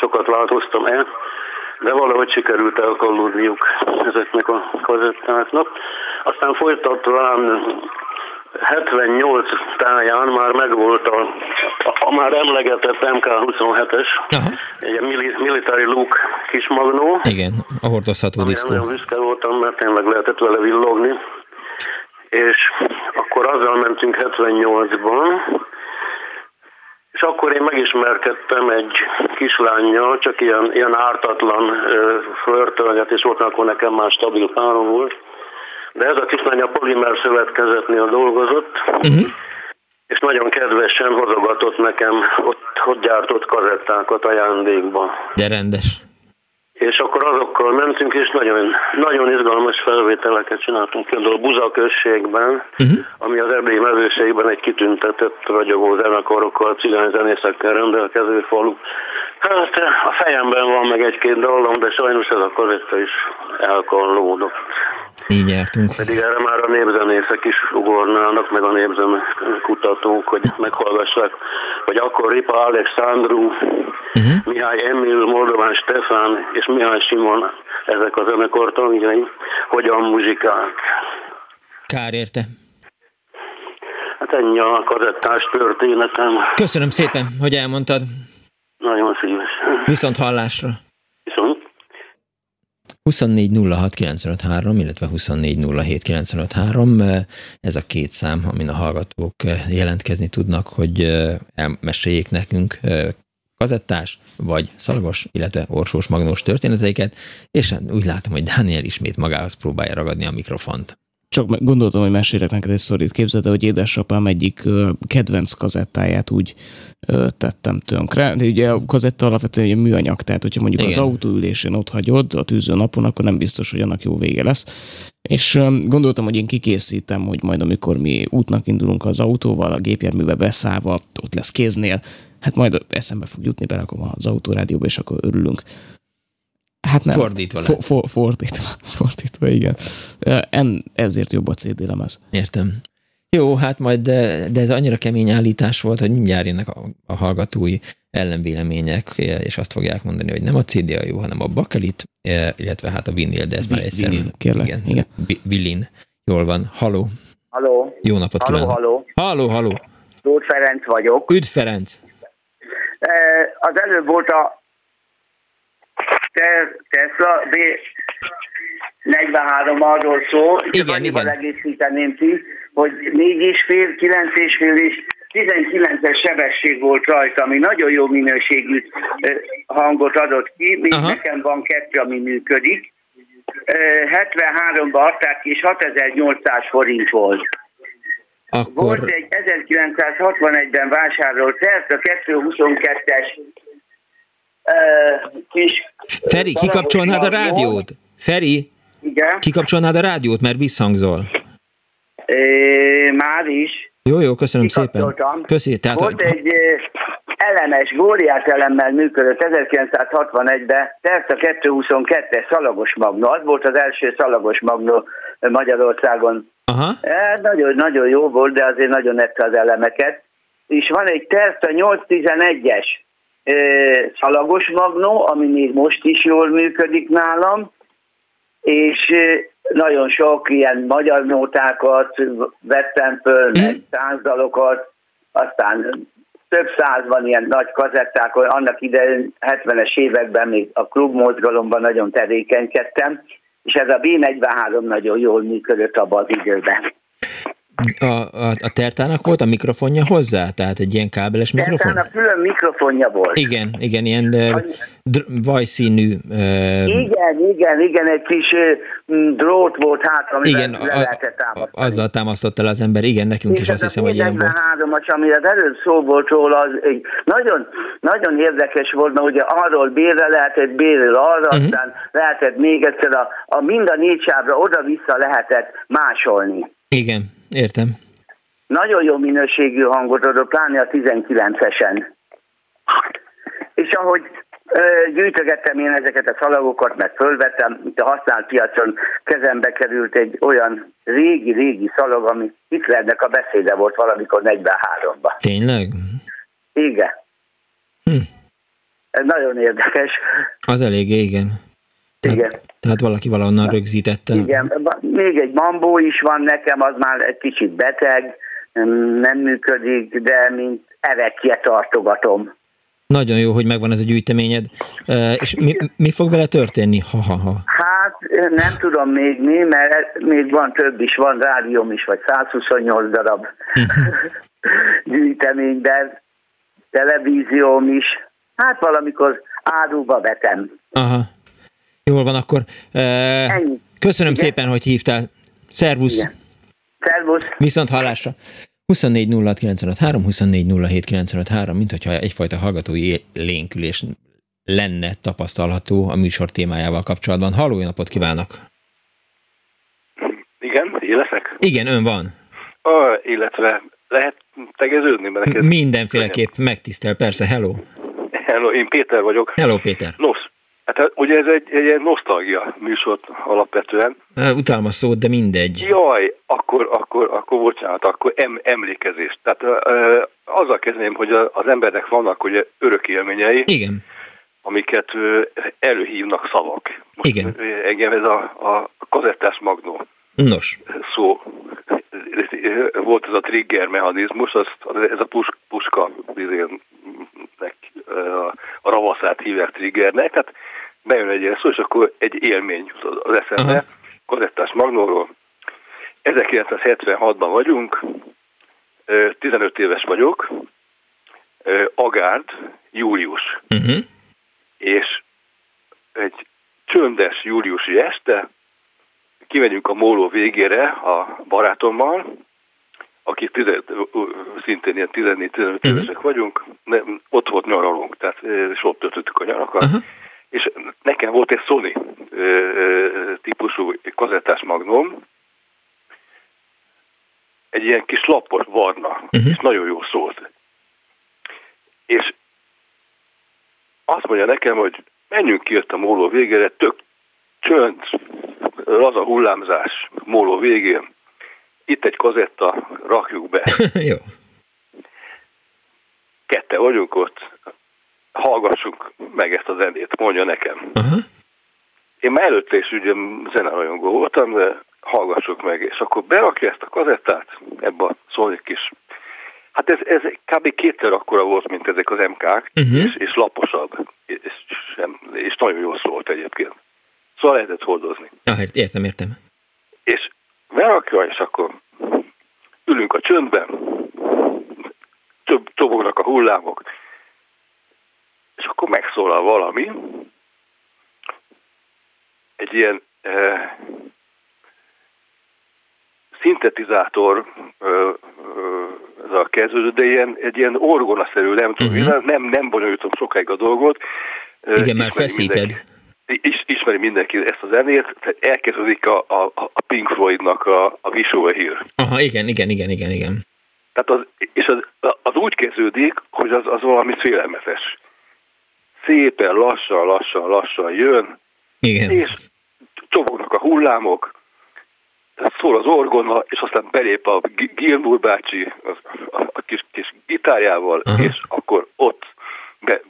sokat változtam el de valahogy sikerült elkallódniuk ezeknek a kazettáknak. Aztán folytatlan 78 táján már megvolt a, a már emlegetett MK27-es, egy military look kis magnó. Igen, a hordozható diszkó. Nagyon büszke voltam, mert tényleg lehetett vele villogni. És akkor azzal mentünk 78-ban, és akkor én megismerkedtem egy kislányjal, csak ilyen, ilyen ártatlan flörtölgetés volt, akkor nekem már stabil párom volt. De ez a kislány a Polimer Szövetkezetnél dolgozott, uh-huh. és nagyon kedvesen hozogatott nekem, ott, ott gyártott kazettákat ajándékba. De rendes. és akkor azokkal mentünk, és nagyon, nagyon izgalmas felvételeket csináltunk, például Buza községben, uh-huh. ami az erdélyi mezőségben egy kitüntetett ragyogó zenekarokkal, cigány zenészekkel rendelkező falu. Hát a fejemben van meg egy-két dallam, de sajnos ez a kazetta is elkallódott. Így jártunk. Pedig erre már a népzenészek is ugornának, meg a népzene kutatók, hogy meghallgassák, hogy akkor Ripa Alexandru, uh-huh. Mihály Emil, Moldován Stefán és Mihály Simon, ezek a zenekar tagjai, hogyan muzsikák. Kár érte. Hát ennyi a kazettás történetem. Köszönöm szépen, hogy elmondtad. Nagyon szíves. Viszont hallásra. Viszont. 24 illetve 24 Ez a két szám, amin a hallgatók jelentkezni tudnak, hogy elmeséljék nekünk kazettás, vagy szalagos, illetve orsós magnós történeteiket, és úgy látom, hogy Dániel ismét magához próbálja ragadni a mikrofont. Csak gondoltam, hogy mesélek neked egy szorít. Képzeld hogy édesapám egyik kedvenc kazettáját úgy tettem tönkre. De ugye a kazetta alapvetően ugye műanyag, tehát hogyha mondjuk Igen. az autóülésén ott hagyod a tűző napon, akkor nem biztos, hogy annak jó vége lesz. És gondoltam, hogy én kikészítem, hogy majd amikor mi útnak indulunk az autóval, a gépjárműbe beszállva, ott lesz kéznél, hát majd eszembe fog jutni, berakom az autórádióba, és akkor örülünk. Hát nem. Fordítva for, for, Fordítva, fordítva, igen. En, ezért jobb a CD lemez. Értem. Jó, hát majd, de, de ez annyira kemény állítás volt, hogy mindjárt jönnek a, a hallgatói ellenvélemények, és azt fogják mondani, hogy nem a CD a jó, hanem a bakelit, illetve hát a vinil, de ez már egy Vinil, kérlek. Igen, igen. Vilin. Jól van. Haló. Haló. Jó napot haló, kívánok. Haló, haló. Haló, Tóth Ferenc vagyok. Üdv Ferenc. Az előbb volt a Tesla B 43 arról szó, igen, igen. egészíteném ki, hogy 4,5, 9,5 és 19-es sebesség volt rajta, ami nagyon jó minőségű hangot adott ki, még Aha. nekem van kettő, ami működik. 73-ban adták ki, és 6800 forint volt. Akkor... Volt egy 1961-ben vásárolt a 222-es kis... Feri, kikapcsolnád a rádiót? Feri? Igen? Kikapcsolnád a rádiót, mert visszhangzol. É, már is. Jó, jó, köszönöm szépen. Köszi. Tehát, Volt egy elemes, góriát elemmel működött 1961-ben, Terca 222-es szalagos magnó. Az volt az első szalagos magnó Magyarországon. Aha. E, nagyon, nagyon jó volt, de azért nagyon nette az elemeket. És van egy Terca 811-es szalagos magnó, ami még most is jól működik nálam, és nagyon sok ilyen magyar nótákat vettem föl, mm. meg százalokat, aztán több száz van ilyen nagy kazetták, annak idején 70-es években még a klubmozgalomban nagyon tevékenykedtem, és ez a B43 nagyon jól működött abban az időben. A, a, a Tertának volt a mikrofonja hozzá? Tehát egy ilyen kábeles mikrofon? Tertának külön mikrofonja volt. Igen, igen, ilyen vajszínű... Uh, igen, igen, igen, egy kis uh, drót volt hát, amivel igen, le lehetett támasztani. Azzal támasztotta el az ember, igen, nekünk És is azt hiszem, hogy ilyen volt. És ami az előbb szó volt róla, az egy nagyon, nagyon érdekes volt, mert ugye arról bérre lehetett, bérről arra, uh-huh. aztán lehetett még egyszer a, a mind a négy sávra oda-vissza lehetett másolni. Igen, értem. Nagyon jó minőségű hangot adott, pláne a 19-esen. És ahogy gyűjtögettem én ezeket a szalagokat, meg fölvettem, itt a használt piacon kezembe került egy olyan régi-régi szalag, ami Hitlernek a beszéde volt valamikor 43-ban. Tényleg? Igen. Hm. Ez nagyon érdekes. Az eléggé, igen. Tehát, igen. Tehát valaki valahonnan rögzítette. Igen. Még egy bambó is van nekem, az már egy kicsit beteg, nem működik, de mint erekje tartogatom. Nagyon jó, hogy megvan ez a gyűjteményed. És mi, mi fog vele történni? Ha, ha, ha. Hát nem tudom még mi, mert még van több is, van rádióm is, vagy 128 darab gyűjtemény, de televízióm is. Hát valamikor áruba vetem. Aha. Jól van akkor. Ennyi. Köszönöm Igen. szépen, hogy hívtál. Szervusz. Igen. Szervusz. Viszont hallásra. 24 06 24 07 mint hogyha egyfajta hallgatói lénkülés lenne tapasztalható a műsor témájával kapcsolatban. Halló, napot kívánok! Igen, éleszek? Igen, ön van. A, illetve lehet tegeződni? Neked Mindenféleképp megtisztel, persze, hello. Hello, én Péter vagyok. Hello, Péter. Nos, hát ugye ez egy, egy egy nosztalgia műsor alapvetően. Utalma szót, de mindegy. Jaj, akkor, akkor, akkor bocsánat, akkor em, emlékezés. Tehát azzal kezdném, hogy az embernek vannak ugye örök élményei. Igen amiket előhívnak szavak. Most Igen. Engem ez a, a kazettás magnó Nos. szó volt ez a trigger mechanizmus, az, ez a puska, puska a, a ravaszát hívják triggernek, tehát bejön egy ilyen szó, és akkor egy élmény az eszembe, Aha. kazettás magnóról. 1976-ban vagyunk, 15 éves vagyok, Agárd, július. Uh-huh és egy csöndes júliusi este kimegyünk a móló végére a barátommal, akik tize, szintén ilyen 14-15 uh-huh. évesek vagyunk, ne, ott volt nyaralunk, tehát, és ott töltöttük a nyarakat, uh-huh. És nekem volt egy Sony típusú kazettás magnóm, egy ilyen kis lapos barna, uh-huh. és nagyon jó szólt. És azt mondja nekem, hogy menjünk ki ott a móló végére, tök csönd, az a hullámzás móló végén. Itt egy kazetta, rakjuk be. Jó. Kette vagyunk ott, hallgassuk meg ezt a zenét, mondja nekem. Uh-huh. Én már előtte is ugye zenerajongó voltam, de hallgassuk meg, és akkor berakja ezt a kazettát ebbe a szólik kis Hát ez, ez kb. kétszer akkora volt, mint ezek az MK-k, uh-huh. és, és laposabb, és, sem, és nagyon jól szólt egyébként. Szóval lehetett hordozni. Ah, értem, értem. És berakja, és akkor ülünk a csöndben, több tobognak a hullámok, akkor megszólal valami, egy ilyen eh, szintetizátor eh, a kezdődő, de ilyen, egy ilyen orgonaszerű, nem tudom, uh-huh. nem, nem bonyolítom sokáig a dolgot. Igen, már feszíted. Mindenki, is, ismeri mindenki ezt a zenét, elkezdődik a, a, a Pink Floydnak a, a Over Here. Aha, igen, igen, igen, igen, igen. Tehát az, és az, az úgy kezdődik, hogy az, az valami félelmetes. Szépen, lassan, lassan, lassan jön, igen. és csobognak a hullámok, szól az orgona, és aztán belép a Gilmour bácsi a, kis, kis gitárjával, uh-huh. és akkor ott, be,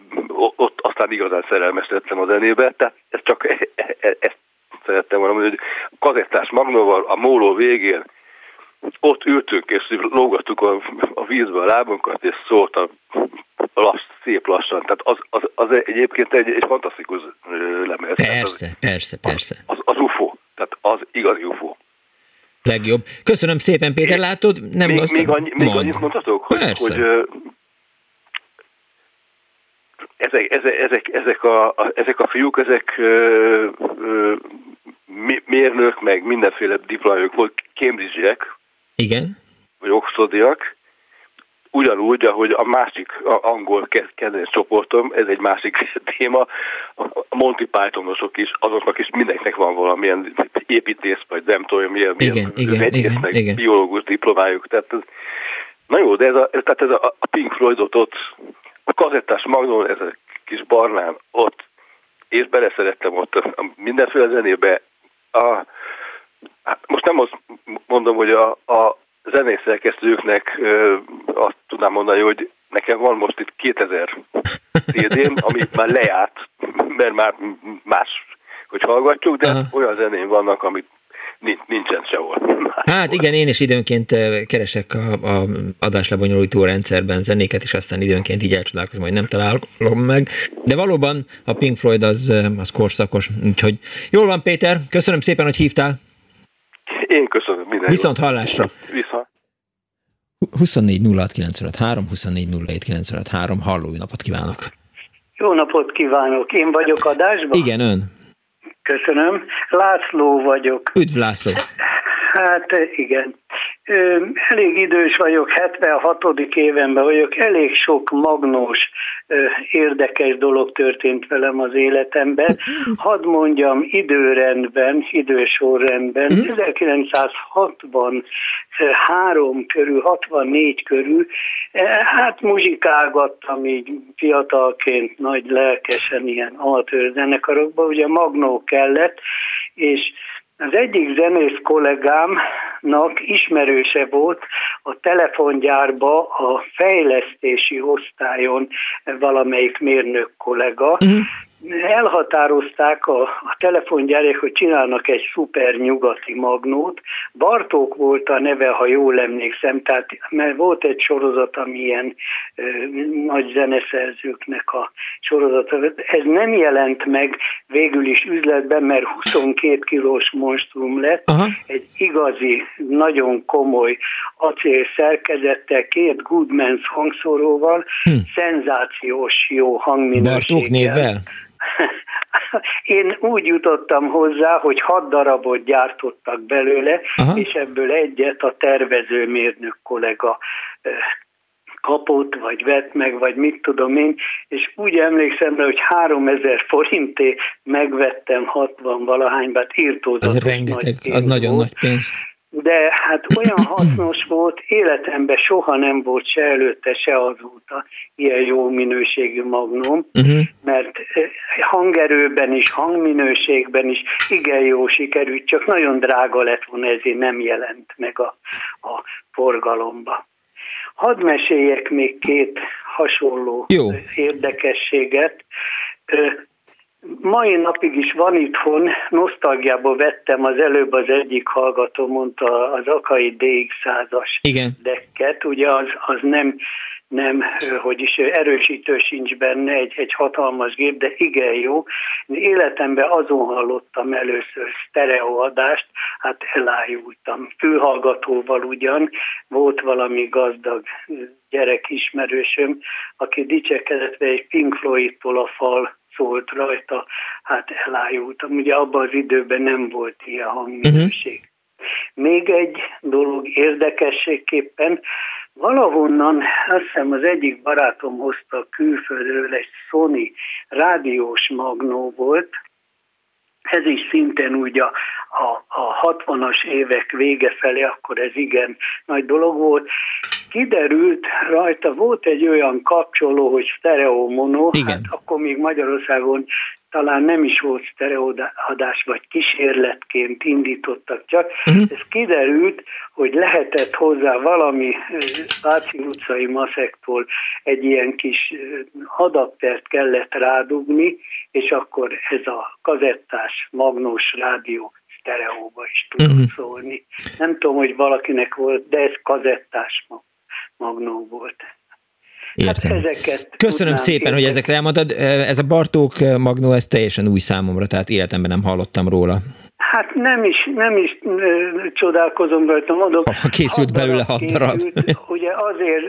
ott aztán igazán szerelmes lettem a zenébe, tehát ez csak e, e, e, ezt szerettem volna mondani, hogy kazettás magnóval a móló végén ott ültünk, és lógattuk a, a vízbe a lábunkat, és szólt a lass, szép lassan. Tehát az, az, az egyébként egy, egy fantasztikus lemez. Persze, az, persze, persze. Az, az UFO, tehát az igazi UFO legjobb. Köszönöm szépen, Péter, látod? Nem még, még, annyi, még annyit mondhatok, hogy, Persze. hogy ezek, ezek, ezek, ezek, a, a, ezek a fiúk, ezek ö, ö, mérnök, meg mindenféle diplomájuk volt, Cambridge-ek. Igen. Vagy Oxfordiak, ugyanúgy, ahogy a másik a angol kedvenc csoportom, ez egy másik téma, a Monty Pythonosok is, azoknak is mindenkinek van valamilyen építész, vagy nem tudom, milyen, igen, milyen igen, igen, meg igen. biológus diplomájuk. Tehát ez, na jó, de ez a, tehát ez a, Pink Floydot ott, a kazettás magnón, ez a kis barnán ott, és beleszerettem ott a, mindenféle zenébe. A, hát most nem azt mondom, hogy a, a zenészerkesztőknek azt tudnám mondani, hogy nekem van most itt 2000 cd amit már lejárt, mert már más, hogy hallgatjuk, de Aha. olyan zenén vannak, amit nincsen sehol. Hát igen, én is időnként keresek a, a adáslebonyolító rendszerben zenéket, és aztán időnként így elcsodálkozom, hogy nem találom meg. De valóban a Pink Floyd az, az korszakos, úgyhogy jól van Péter, köszönöm szépen, hogy hívtál. Én köszönöm minden Viszont jót. hallásra. Viszont. 24 06 3, 24 halló, napot kívánok! Jó napot kívánok! Én vagyok adásban? Igen, ön. Köszönöm. László vagyok. Üdv László! Hát igen. elég idős vagyok, 76. évenben vagyok, elég sok magnós, érdekes dolog történt velem az életemben. Hadd mondjam időrendben, idősorrendben, 1963 körül, 64 körül, hát muzsikálgattam így fiatalként, nagy lelkesen ilyen amatőr zenekarokban, ugye magnó kellett, és az egyik zenész kollégámnak ismerőse volt a telefongyárba a fejlesztési osztályon valamelyik mérnök kollega, uh-huh elhatározták a, a telefongyárek, hogy csinálnak egy szuper nyugati magnót. Bartók volt a neve, ha jól emlékszem, tehát mert volt egy sorozat, ami ilyen ö, nagy zeneszerzőknek a sorozata. Ez nem jelent meg végül is üzletben, mert 22 kilós monstrum lett, Aha. egy igazi, nagyon komoly acél szerkezettel, két Goodmans hangszoróval, hm. szenzációs jó hangminőséggel. Bartók névvel? Én úgy jutottam hozzá, hogy hat darabot gyártottak belőle, Aha. és ebből egyet a tervezőmérnök kollega kapott, vagy vett meg, vagy mit tudom én, és úgy emlékszem rá, hogy 3000 forinté megvettem 60 valahánybat, írtózatos Az rengeteg, az nagyon nagy pénz de hát olyan hasznos volt, életemben soha nem volt se előtte, se azóta ilyen jó minőségű magnum, uh-huh. mert eh, hangerőben is, hangminőségben is igen jó sikerült, csak nagyon drága lett volna, ezért nem jelent meg a, a forgalomba. Hadd meséljek még két hasonló jó. érdekességet mai napig is van itthon, nosztalgiából vettem az előbb az egyik hallgató mondta az Akai DX100-as dekket, ugye az, az nem, nem, hogy is erősítő sincs benne, egy, egy hatalmas gép, de igen jó. Életemben azon hallottam először sztereoadást, hát elájultam. Fülhallgatóval ugyan, volt valami gazdag gyerek ismerősöm, aki dicsekedett egy Pink Floyd-tól a fal szólt rajta, hát elájultam. Ugye abban az időben nem volt ilyen hangminőség. Uh-huh. Még egy dolog érdekességképpen, valahonnan, azt hiszem az egyik barátom hozta külföldről egy Sony rádiós magnó volt, ez is szintén úgy a, a, a 60-as évek vége felé, akkor ez igen nagy dolog volt, kiderült rajta, volt egy olyan kapcsoló, hogy stereo mono, Igen. hát akkor még Magyarországon talán nem is volt sztereoadás, vagy kísérletként indítottak csak. Uh-huh. Ez kiderült, hogy lehetett hozzá valami Váci utcai maszektól egy ilyen kis adaptert kellett rádugni, és akkor ez a kazettás magnós rádió sztereóba is tudott uh-huh. szólni. Nem tudom, hogy valakinek volt, de ez kazettás mag magnó volt. Értem. Hát ezeket Köszönöm szépen, hogy ezekre elmondtad. Ez a Bartók Magnó, ez teljesen új számomra, tehát életemben nem hallottam róla. Hát nem is, nem is csodálkozom rajta, mondom. Ha készült belőle hat darab. Készült, ugye azért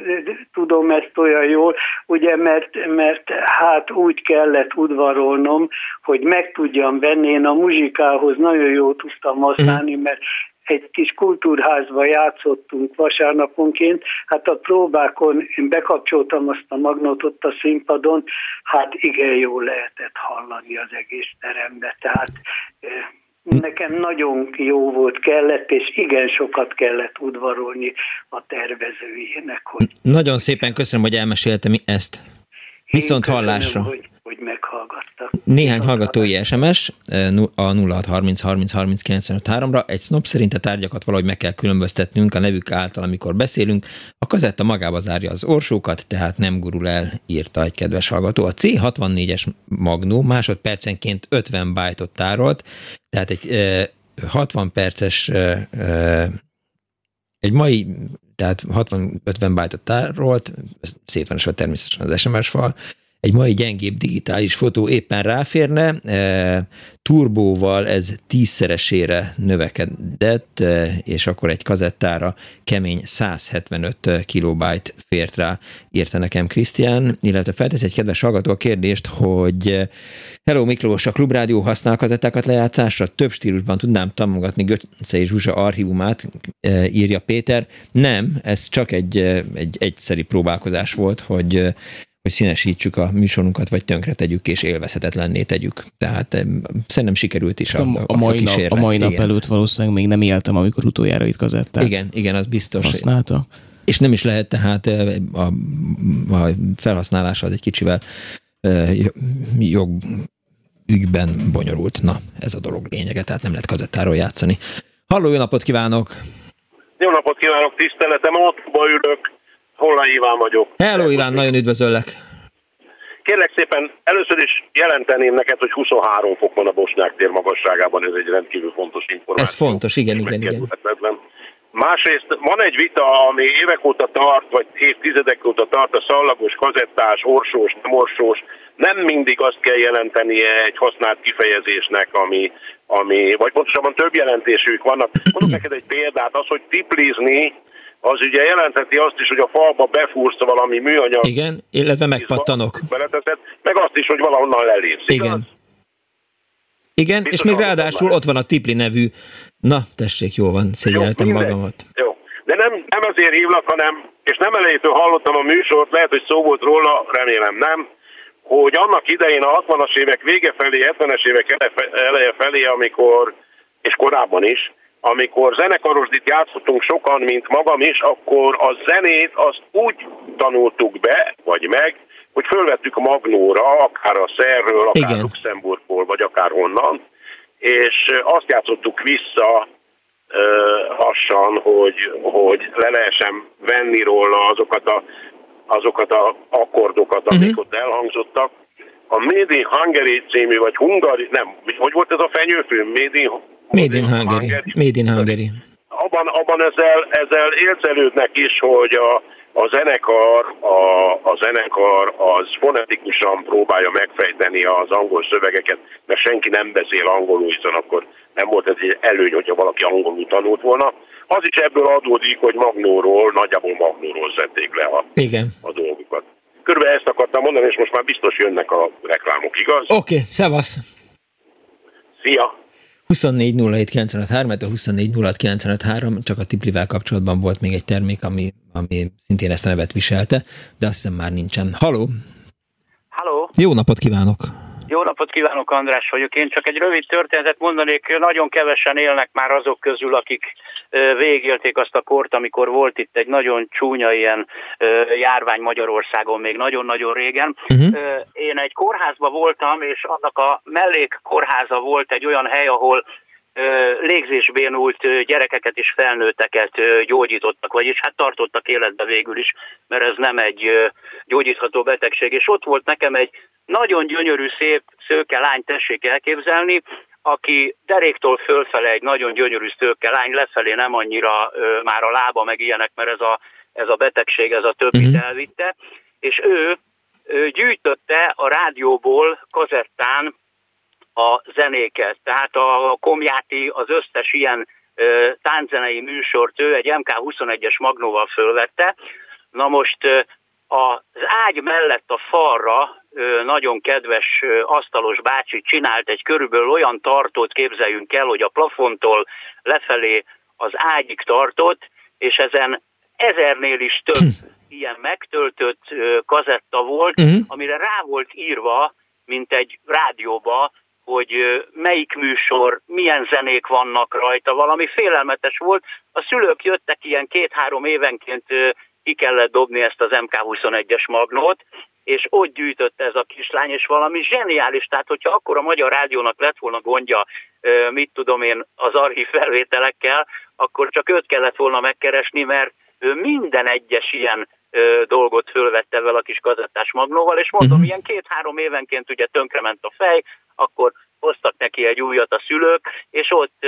tudom ezt olyan jól, ugye mert, mert hát úgy kellett udvarolnom, hogy meg tudjam venni, én a muzsikához nagyon jól tudtam használni, mm. mert egy kis kultúrházba játszottunk vasárnaponként, hát a próbákon én bekapcsoltam azt a magnótot a színpadon, hát igen jól lehetett hallani az egész terembe, tehát nekem nagyon jó volt, kellett, és igen sokat kellett udvarolni a tervezőjének. Hogy nagyon szépen köszönöm, hogy elmeséltem ezt. Viszont köszönöm, hallásra. Hogy, hogy meghallgattak. Néhány hallgatói SMS a 0630 30 30 ra Egy snob szerint a tárgyakat valahogy meg kell különböztetnünk a nevük által, amikor beszélünk. A kazetta magába zárja az orsókat, tehát nem gurul el, írta egy kedves hallgató. A C64-es Magnó másodpercenként 50 bájtot tárolt, tehát egy 60 perces egy mai, tehát 60-50 bájtot tárolt, szét van természetesen az SMS fal, egy mai gyengébb digitális fotó éppen ráférne, turbóval ez tízszeresére növekedett, és akkor egy kazettára kemény 175 kilobájt fért rá, írta nekem Krisztián, illetve feltesz egy kedves hallgató a kérdést, hogy Hello Miklós, a Klubrádió használ kazettákat lejátszásra? Több stílusban tudnám támogatni Götze és Zsuzsa archívumát, írja Péter. Nem, ez csak egy, egy egyszeri próbálkozás volt, hogy hogy színesítsük a műsorunkat, vagy tönkre tegyük és élvezhetetlenné tegyük. Tehát szerintem sikerült is a, a, a, mai, a nap, a mai nap előtt valószínűleg még nem éltem, amikor utoljára itt kazettát Igen, igen, az biztos. Használta. És nem is lehet tehát a, a felhasználása az egy kicsivel jog ügyben bonyolult. Na, ez a dolog lényege, tehát nem lehet kazettáról játszani. Halló, jó napot kívánok! Jó napot kívánok, tiszteletem, ott ülök, Holnán Iván vagyok. Hello Iván, nagyon üdvözöllek. Kérlek szépen, először is jelenteném neked, hogy 23 fok van a Bosnyák tér magasságában, ez egy rendkívül fontos információ. Ez fontos, igen, igen, igen. Másrészt van egy vita, ami évek óta tart, vagy évtizedek óta tart, a szallagos, kazettás, orsós, nem orsós. Nem mindig azt kell jelentenie egy használt kifejezésnek, ami, ami vagy pontosabban több jelentésük vannak. Mondok neked egy példát, az, hogy tiplizni, az ugye jelentheti azt is, hogy a falba befúrsz valami műanyag. Igen, illetve megpattanok. Beleteszed, meg azt is, hogy valahonnan lelépsz. Igen. Igen, Biztos és még ráadásul már. ott van a Tipli nevű. Na, tessék, jó van, szégyeltem magamat. Jó, de nem, nem ezért hívlak, hanem, és nem elejétől hallottam a műsort, lehet, hogy szó volt róla, remélem nem, hogy annak idején a 60-as évek vége felé, 70-es évek eleje felé, amikor, és korábban is, amikor zenekarosdit játszottunk sokan, mint magam is, akkor a zenét azt úgy tanultuk be, vagy meg, hogy fölvettük Magnóra, akár a Szerről, akár Igen. Luxemburgból, vagy akár honnan, és azt játszottuk vissza lassan, hogy, hogy le lehessen venni róla azokat a, azokat a akkordokat, amik uh-huh. ott elhangzottak. A Made in Hungary című, vagy Hungary, nem, hogy volt ez a fenyőfilm? Made in Made in Hungary. Made in Hungary. Abban, abban ezzel, ezzel érzelődnek is, hogy a, a zenekar, a, a zenekar az fonetikusan próbálja megfejteni az angol szövegeket, mert senki nem beszél angolul, hiszen akkor nem volt ez egy előny, hogyha valaki angolul tanult volna. Az is ebből adódik, hogy Magnóról, nagyjából Magnóról szedték le a, Igen. a dolgokat. Körülbelül ezt akartam mondani, és most már biztos jönnek a reklámok, igaz? Oké, okay, szevasz! Szia! 24 07 24 csak a Tiplivel kapcsolatban volt még egy termék, ami, ami szintén ezt a nevet viselte, de azt hiszem már nincsen. Haló! Halló! Jó napot kívánok! Jó napot kívánok, András vagyok. Én csak egy rövid történetet mondanék. Nagyon kevesen élnek már azok közül, akik végélték azt a kort, amikor volt itt egy nagyon csúnya ilyen járvány Magyarországon még nagyon-nagyon régen. Uh-huh. Én egy kórházban voltam, és annak a mellék kórháza volt egy olyan hely, ahol légzésbénult gyerekeket és felnőtteket gyógyítottak, vagyis hát tartottak életbe végül is, mert ez nem egy gyógyítható betegség. És ott volt nekem egy nagyon gyönyörű, szép, szőke lány, tessék elképzelni, aki deréktól fölfele egy nagyon gyönyörű szőke lány, lefelé nem annyira ö, már a lába meg ilyenek, mert ez a, ez a betegség, ez a többit uh-huh. elvitte, és ő, ő gyűjtötte a rádióból kazettán a zenéket. Tehát a Komjáti az összes ilyen ö, tánczenei műsort ő egy MK21-es magnóval fölvette. Na most az ágy mellett a falra nagyon kedves asztalos bácsi csinált egy körülbelül olyan tartót, képzeljünk el, hogy a plafontól lefelé az ágyig tartott, és ezen ezernél is több ilyen megtöltött kazetta volt, uh-huh. amire rá volt írva, mint egy rádióba, hogy melyik műsor, milyen zenék vannak rajta, valami félelmetes volt. A szülők jöttek ilyen két-három évenként ki kellett dobni ezt az MK21-es magnót, és ott gyűjtött ez a kislány, és valami zseniális, tehát hogyha akkor a Magyar Rádiónak lett volna gondja, mit tudom én, az archív felvételekkel, akkor csak őt kellett volna megkeresni, mert ő minden egyes ilyen dolgot fölvette vele a kis kazettás magnóval, és mondom, uh-huh. ilyen két-három évenként ugye tönkrement a fej, akkor hoztak neki egy újat a szülők, és ott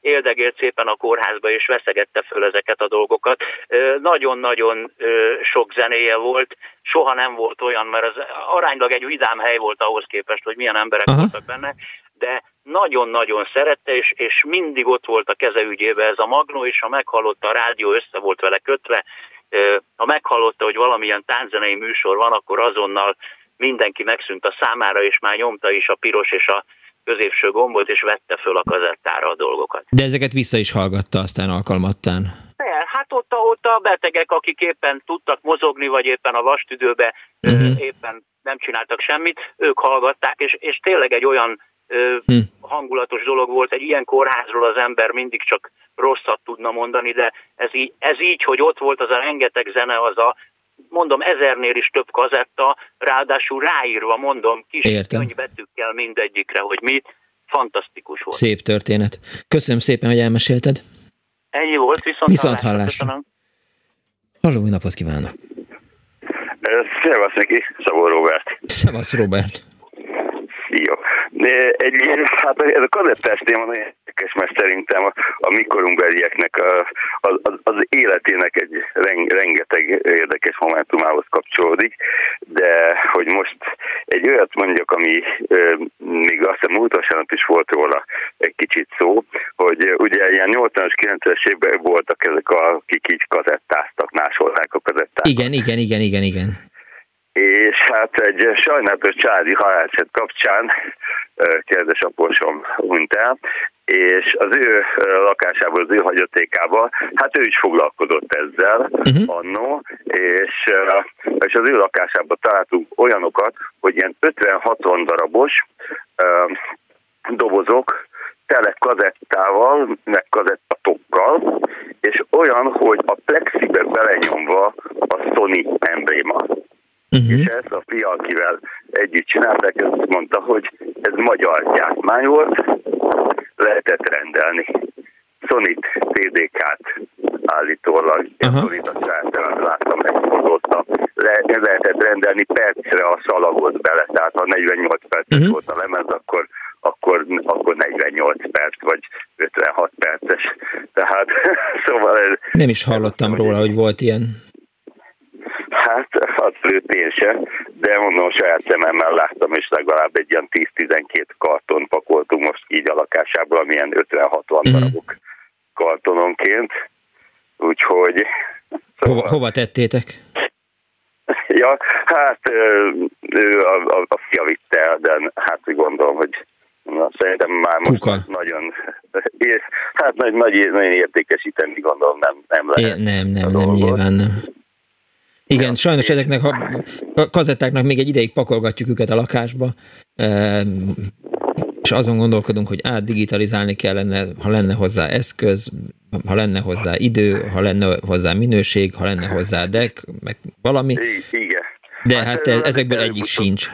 éldegélt szépen a kórházba, és veszegette föl ezeket a dolgokat. Nagyon-nagyon sok zenéje volt, soha nem volt olyan, mert az aránylag egy vidám hely volt ahhoz képest, hogy milyen emberek Aha. voltak benne, de nagyon-nagyon szerette, és, és mindig ott volt a keze ügyébe ez a Magnó, és ha meghallotta a rádió, össze volt vele kötve, ha meghallotta, hogy valamilyen tánzenei műsor van, akkor azonnal mindenki megszűnt a számára, és már nyomta is a piros és a középső gombot, és vette föl a kazettára a dolgokat. De ezeket vissza is hallgatta aztán alkalmattán. De, hát ott ott a betegek, akik éppen tudtak mozogni, vagy éppen a vastüdőbe uh-huh. éppen nem csináltak semmit, ők hallgatták, és, és tényleg egy olyan hm. hangulatos dolog volt, egy ilyen kórházról az ember mindig csak rosszat tudna mondani, de ez így, ez így, hogy ott volt az a rengeteg zene, az a mondom, ezernél is több kazetta, ráadásul ráírva, mondom, kis Értem. könyvbetűkkel mindegyikre, hogy mi, fantasztikus volt. Szép történet. Köszönöm szépen, hogy elmesélted. Ennyi volt, viszont, viszont hallásra. hallásra. Halló, napot kívánok! Szevasz neki, Szabó Robert. Szevasz Robert. Egy, hát ez a kazettás téma nagyon érdekes, mert szerintem a, a mikorunkbelieknek a, az, az életének egy rengeteg érdekes momentumához kapcsolódik, de hogy most egy olyat mondjak, ami még azt hiszem múlt vasárnap is volt róla egy kicsit szó, hogy ugye ilyen 80-as, 90-es évben voltak ezek a kik így kazettáztak, másolták a kazettát. Igen, igen, igen, igen, igen és hát egy sajnálatos családi haláleset kapcsán aposom hunyt el, és az ő lakásából, az ő hagyatékába, hát ő is foglalkozott ezzel uh-huh. annó, és, és az ő lakásába találtunk olyanokat, hogy ilyen 50-60 darabos dobozok, tele kazettával, meg kazettatokkal, és olyan, hogy a plexibe belenyomva a Sony embléma. Uh-huh. És ezt a fia, akivel együtt csinálták, ezt mondta, hogy ez magyar gyártmány volt, lehetett rendelni. Sonit TDK-t állítólag, uh-huh. Sonit a saját láttam, megfordultam. Le, lehetett rendelni percre a szalagot bele, tehát ha 48 perces uh-huh. volt a lemez, akkor akkor, akkor 48 perc, vagy 56 perces. Tehát, szóval... Ez, Nem is hallottam róla, hogy volt ilyen. Hát abszolút én se, de mondom, saját szememmel láttam, és legalább egy ilyen 10-12 karton pakoltunk most így a lakásából, amilyen 50-60 mm. darabok kartononként. Úgyhogy... Szóval... Hova, hova tettétek? Ja, hát ő a, a, a fia vitte el, de hát gondolom, hogy na, szerintem már most Kuka. nagyon, hát nagy, nagy, nagyon értékesíteni gondolom nem, nem lehet. É, nem, nem, nem, nyilván nem. Igen, ja, sajnos én... ezeknek a kazettáknak még egy ideig pakolgatjuk őket a lakásba, és azon gondolkodunk, hogy át digitalizálni kellene, ha lenne hozzá eszköz, ha lenne hozzá idő, ha lenne hozzá minőség, ha lenne hozzá deck, meg valami. Igen. De hát, hát ezekből egyik sincs.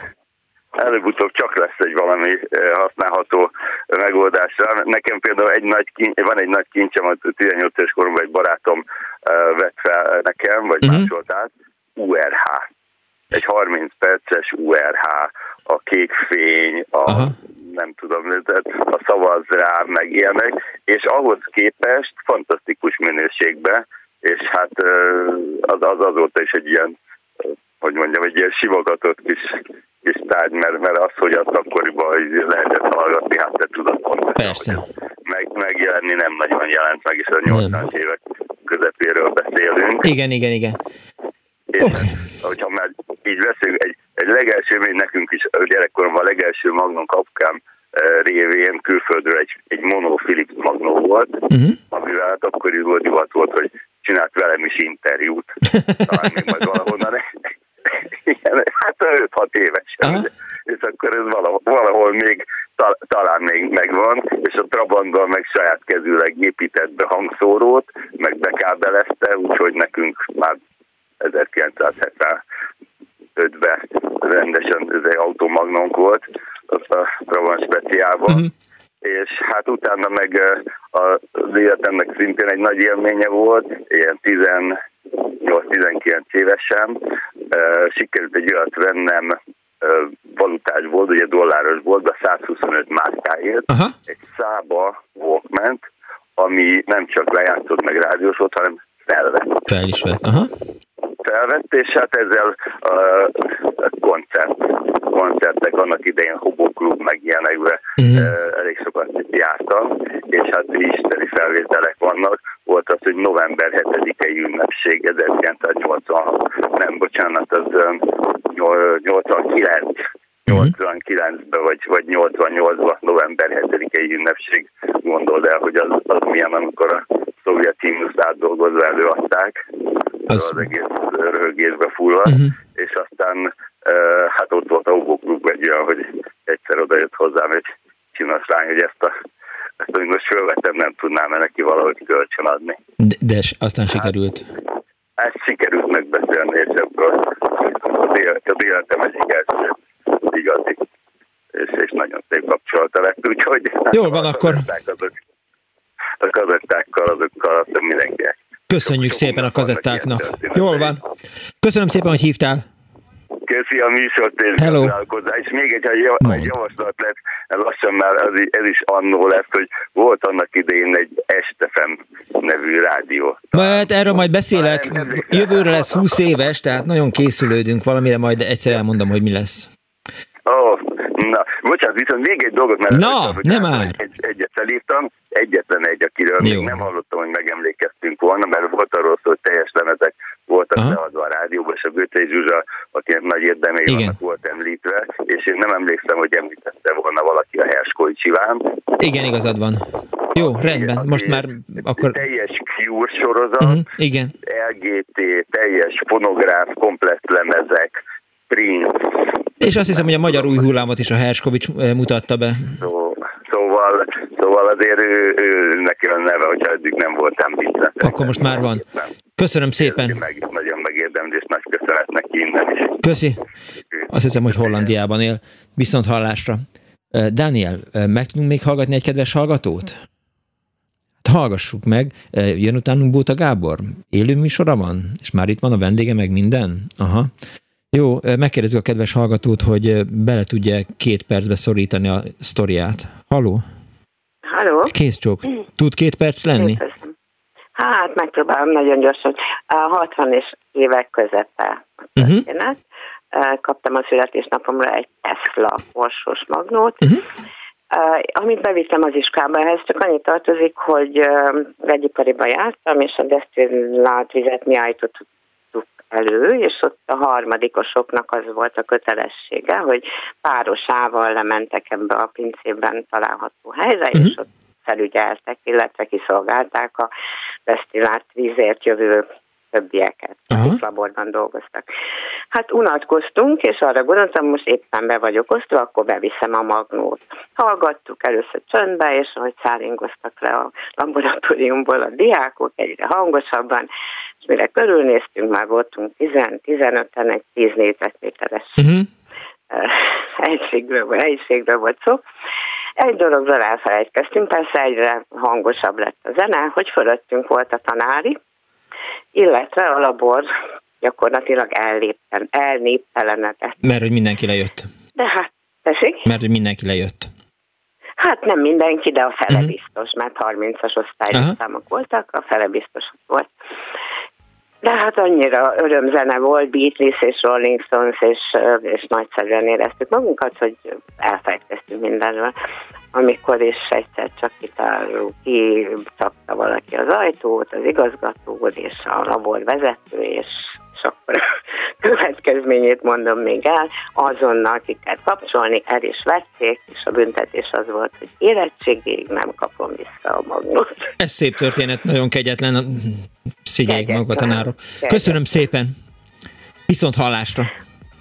Előbb-utóbb csak lesz egy valami használható megoldásra. Nekem például egy nagy kincs, van egy nagy kincsem, hogy 18 éves koromban egy barátom vett fel nekem, vagy uh-huh. másolt át, URH. Egy 30 perces URH, a kék fény, a Aha. nem tudom, a szavaz rá, meg ilyenek, és ahhoz képest fantasztikus minőségben, és hát az, az azóta is egy ilyen, hogy mondjam, egy ilyen simogatott kis, kis tárgy, mert, mert az, hogy azt akkoriban lehetett hallgatni, hát te tudod pontosan. Persze. Meg, megjelenni nem nagyon jelent meg, és a 80-as évek közepéről beszélünk. Igen, igen, igen. És okay. hogyha már így beszélünk, egy, egy legelső, még nekünk is gyerekkoromban a legelső Magnum kapkám eh, révén külföldről egy, egy mono Philips Magnum volt, uh-huh. amivel hát akkor is volt divat volt, hogy csinált velem is interjút. Talán még majd valahonnan. Igen, hát 5-6 éves. Uh-huh. És akkor ez valahol, valahol még tal, talán még megvan, és a Trabantban meg saját kezűleg épített be hangszórót, meg bekábelezte, úgyhogy nekünk már 1975-ben rendesen ez egy automagnónk volt, az a Trabant speciálban. Uh-huh és hát utána meg az életemnek szintén egy nagy élménye volt, ilyen 18-19 évesen sikerült egy olyat vennem valutás volt, ugye dolláros volt, de 125 márkáért, Aha. egy szába Walkman, aki nem csak lejátszott meg rádiósot, hanem felvett. Fel is vett, aha. Felvett, és hát ezzel a koncert, koncertek annak idején Klub meg ilyenekbe uh-huh. elég sokat jártam, és hát isteni felvételek vannak. Volt az, hogy november 7-i ünnepség 1986, nem bocsánat, az 89 89-ben vagy, vagy 88-ban november 7-i ünnepség gondold el, hogy az, az milyen, amikor a szovjet himnuszt átdolgozva előadták, az, az egész röhögésbe fulladt, uh-huh. és aztán hát ott volt a Hugo Klub egy olyan, hogy egyszer oda jött hozzám egy csinos lány, hogy ezt a ezt, hogy most fölvettem, nem tudnám neki valahogy kölcsön adni. De, de aztán hát, sikerült? Ezt sikerült megbeszélni, és ebből az életem egyik első igazi és, és nagyon szép kapcsolata lett, úgyhogy... Jól van, akkor... Azok, a kazettákkal, azokkal azt mindenkinek. Köszönjük szépen a kazettáknak. Jól van. Köszönöm szépen, hogy hívtál. Köszi a és Hello. És még egy, egy javaslat lett, lassan már ez, ez is annó lesz, hogy volt annak idején egy Estefem nevű rádió. Majd erről majd beszélek. Jövőre lesz 20 éves, tehát nagyon készülődünk valamire, majd egyszer elmondom, hogy mi lesz. Ó, oh, na, bocsánat, viszont még egy dolgot, mert na, hogy nem már. Egy, egyet felírtam, egyetlen egy, akiről Jó. még nem hallottam, hogy megemlékeztünk volna, mert volt arról szó, hogy teljes lemezek voltak Aha. leadva a rádióban, és a Götei Zsuzsa, akinek nagy érdemei vannak, volt említve, és én nem emlékszem, hogy említette volna valaki a Herskói Csiván. Igen, igazad van. Jó, rendben, Igen, most már akkor... Teljes Cure sorozat, uh-huh. Igen. LGT, teljes fonográf, komplett lemezek, Prince. És azt hiszem, hogy a magyar új hullámot is a Herskovics eh, mutatta be. Szó, szóval, szóval azért ő, ő neki a neve, hogyha eddig nem volt említve. Akkor most már van. Köszönöm szépen. Meg, nagyon megérdemli, és nagy köszönet neki innen is. Köszi. Azt hiszem, hogy Hollandiában él. Viszont hallásra. Daniel, meg tudunk még hallgatni egy kedves hallgatót? Hát hallgassuk meg. Jön utánunk Bóta Gábor. Élő műsora van? És már itt van a vendége, meg minden? Aha. Jó, megkérdezzük a kedves hallgatót, hogy bele tudja két percbe szorítani a sztoriát. Haló? Halló? Kész csók. Tud két perc lenni? Hát megpróbálom nagyon gyorsan. A 60 és évek közepe a mhm. történet. Uh-huh. Kaptam a születésnapomra egy Tesla orsos magnót, uh-huh. Uh, amit bevittem az iskába, ehhez csak annyit tartozik, hogy vegyipariba jártam, és a desztillált vizet mi állítottuk elő, és ott a harmadikosoknak az volt a kötelessége, hogy párosával lementek ebbe a pincében található helyre, uh-huh. és ott felügyeltek, illetve kiszolgálták a desztillált vízért jövő többieket, akik laborban dolgoztak. Hát unatkoztunk, és arra gondoltam, most éppen be vagyok osztva, akkor beviszem a magnót. Hallgattuk először csöndbe, és ahogy száringoztak le a laboratóriumból a diákok egyre hangosabban, és mire körülnéztünk, már voltunk 10-15-en egy 10 négyzetméteres uh-huh. egységről, egységről volt szó. Egy dologról elfelejtkeztünk, persze egyre hangosabb lett a zene, hogy fölöttünk volt a tanári, illetve a labor gyakorlatilag ellépten, elnéptelenedett. Mert hogy mindenki lejött. De hát, tessék? Mert hogy mindenki lejött. Hát nem mindenki, de a fele uh-huh. biztos, mert 30-as osztályszámok voltak, a fele biztos volt. De hát annyira örömzene volt, Beatles és Rolling Stones, és, és nagyszerűen éreztük magunkat, hogy elfejtkeztünk mindenről. Amikor is egyszer csak kitárul, kicsapta valaki az ajtót, az igazgató és a labor vezető, és akkor a következményét mondom még el, azonnal ki kell kapcsolni, el is vették, és a büntetés az volt, hogy érettségig nem kapom vissza a magnót. Ez szép történet, nagyon kegyetlen, szigyeljék magukat tanárok. Köszönöm szépen, viszont hallásra!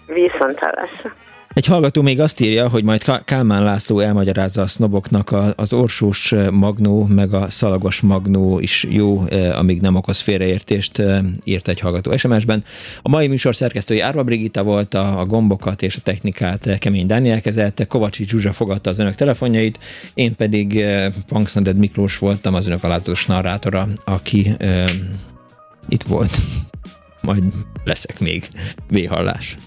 Viszont hallásra! Egy hallgató még azt írja, hogy majd Kálmán László elmagyarázza a sznoboknak az orsós magnó, meg a szalagos magnó is jó, amíg nem okoz félreértést, írt egy hallgató SMS-ben. A mai műsor szerkesztői Árva Brigitta volt, a, a gombokat és a technikát Kemény Dániel kezelte, Kovacsi Zsuzsa fogadta az önök telefonjait, én pedig Punksnoded Miklós voltam, az önök alázatos narrátora, aki e, itt volt. Majd leszek még. Véhallás.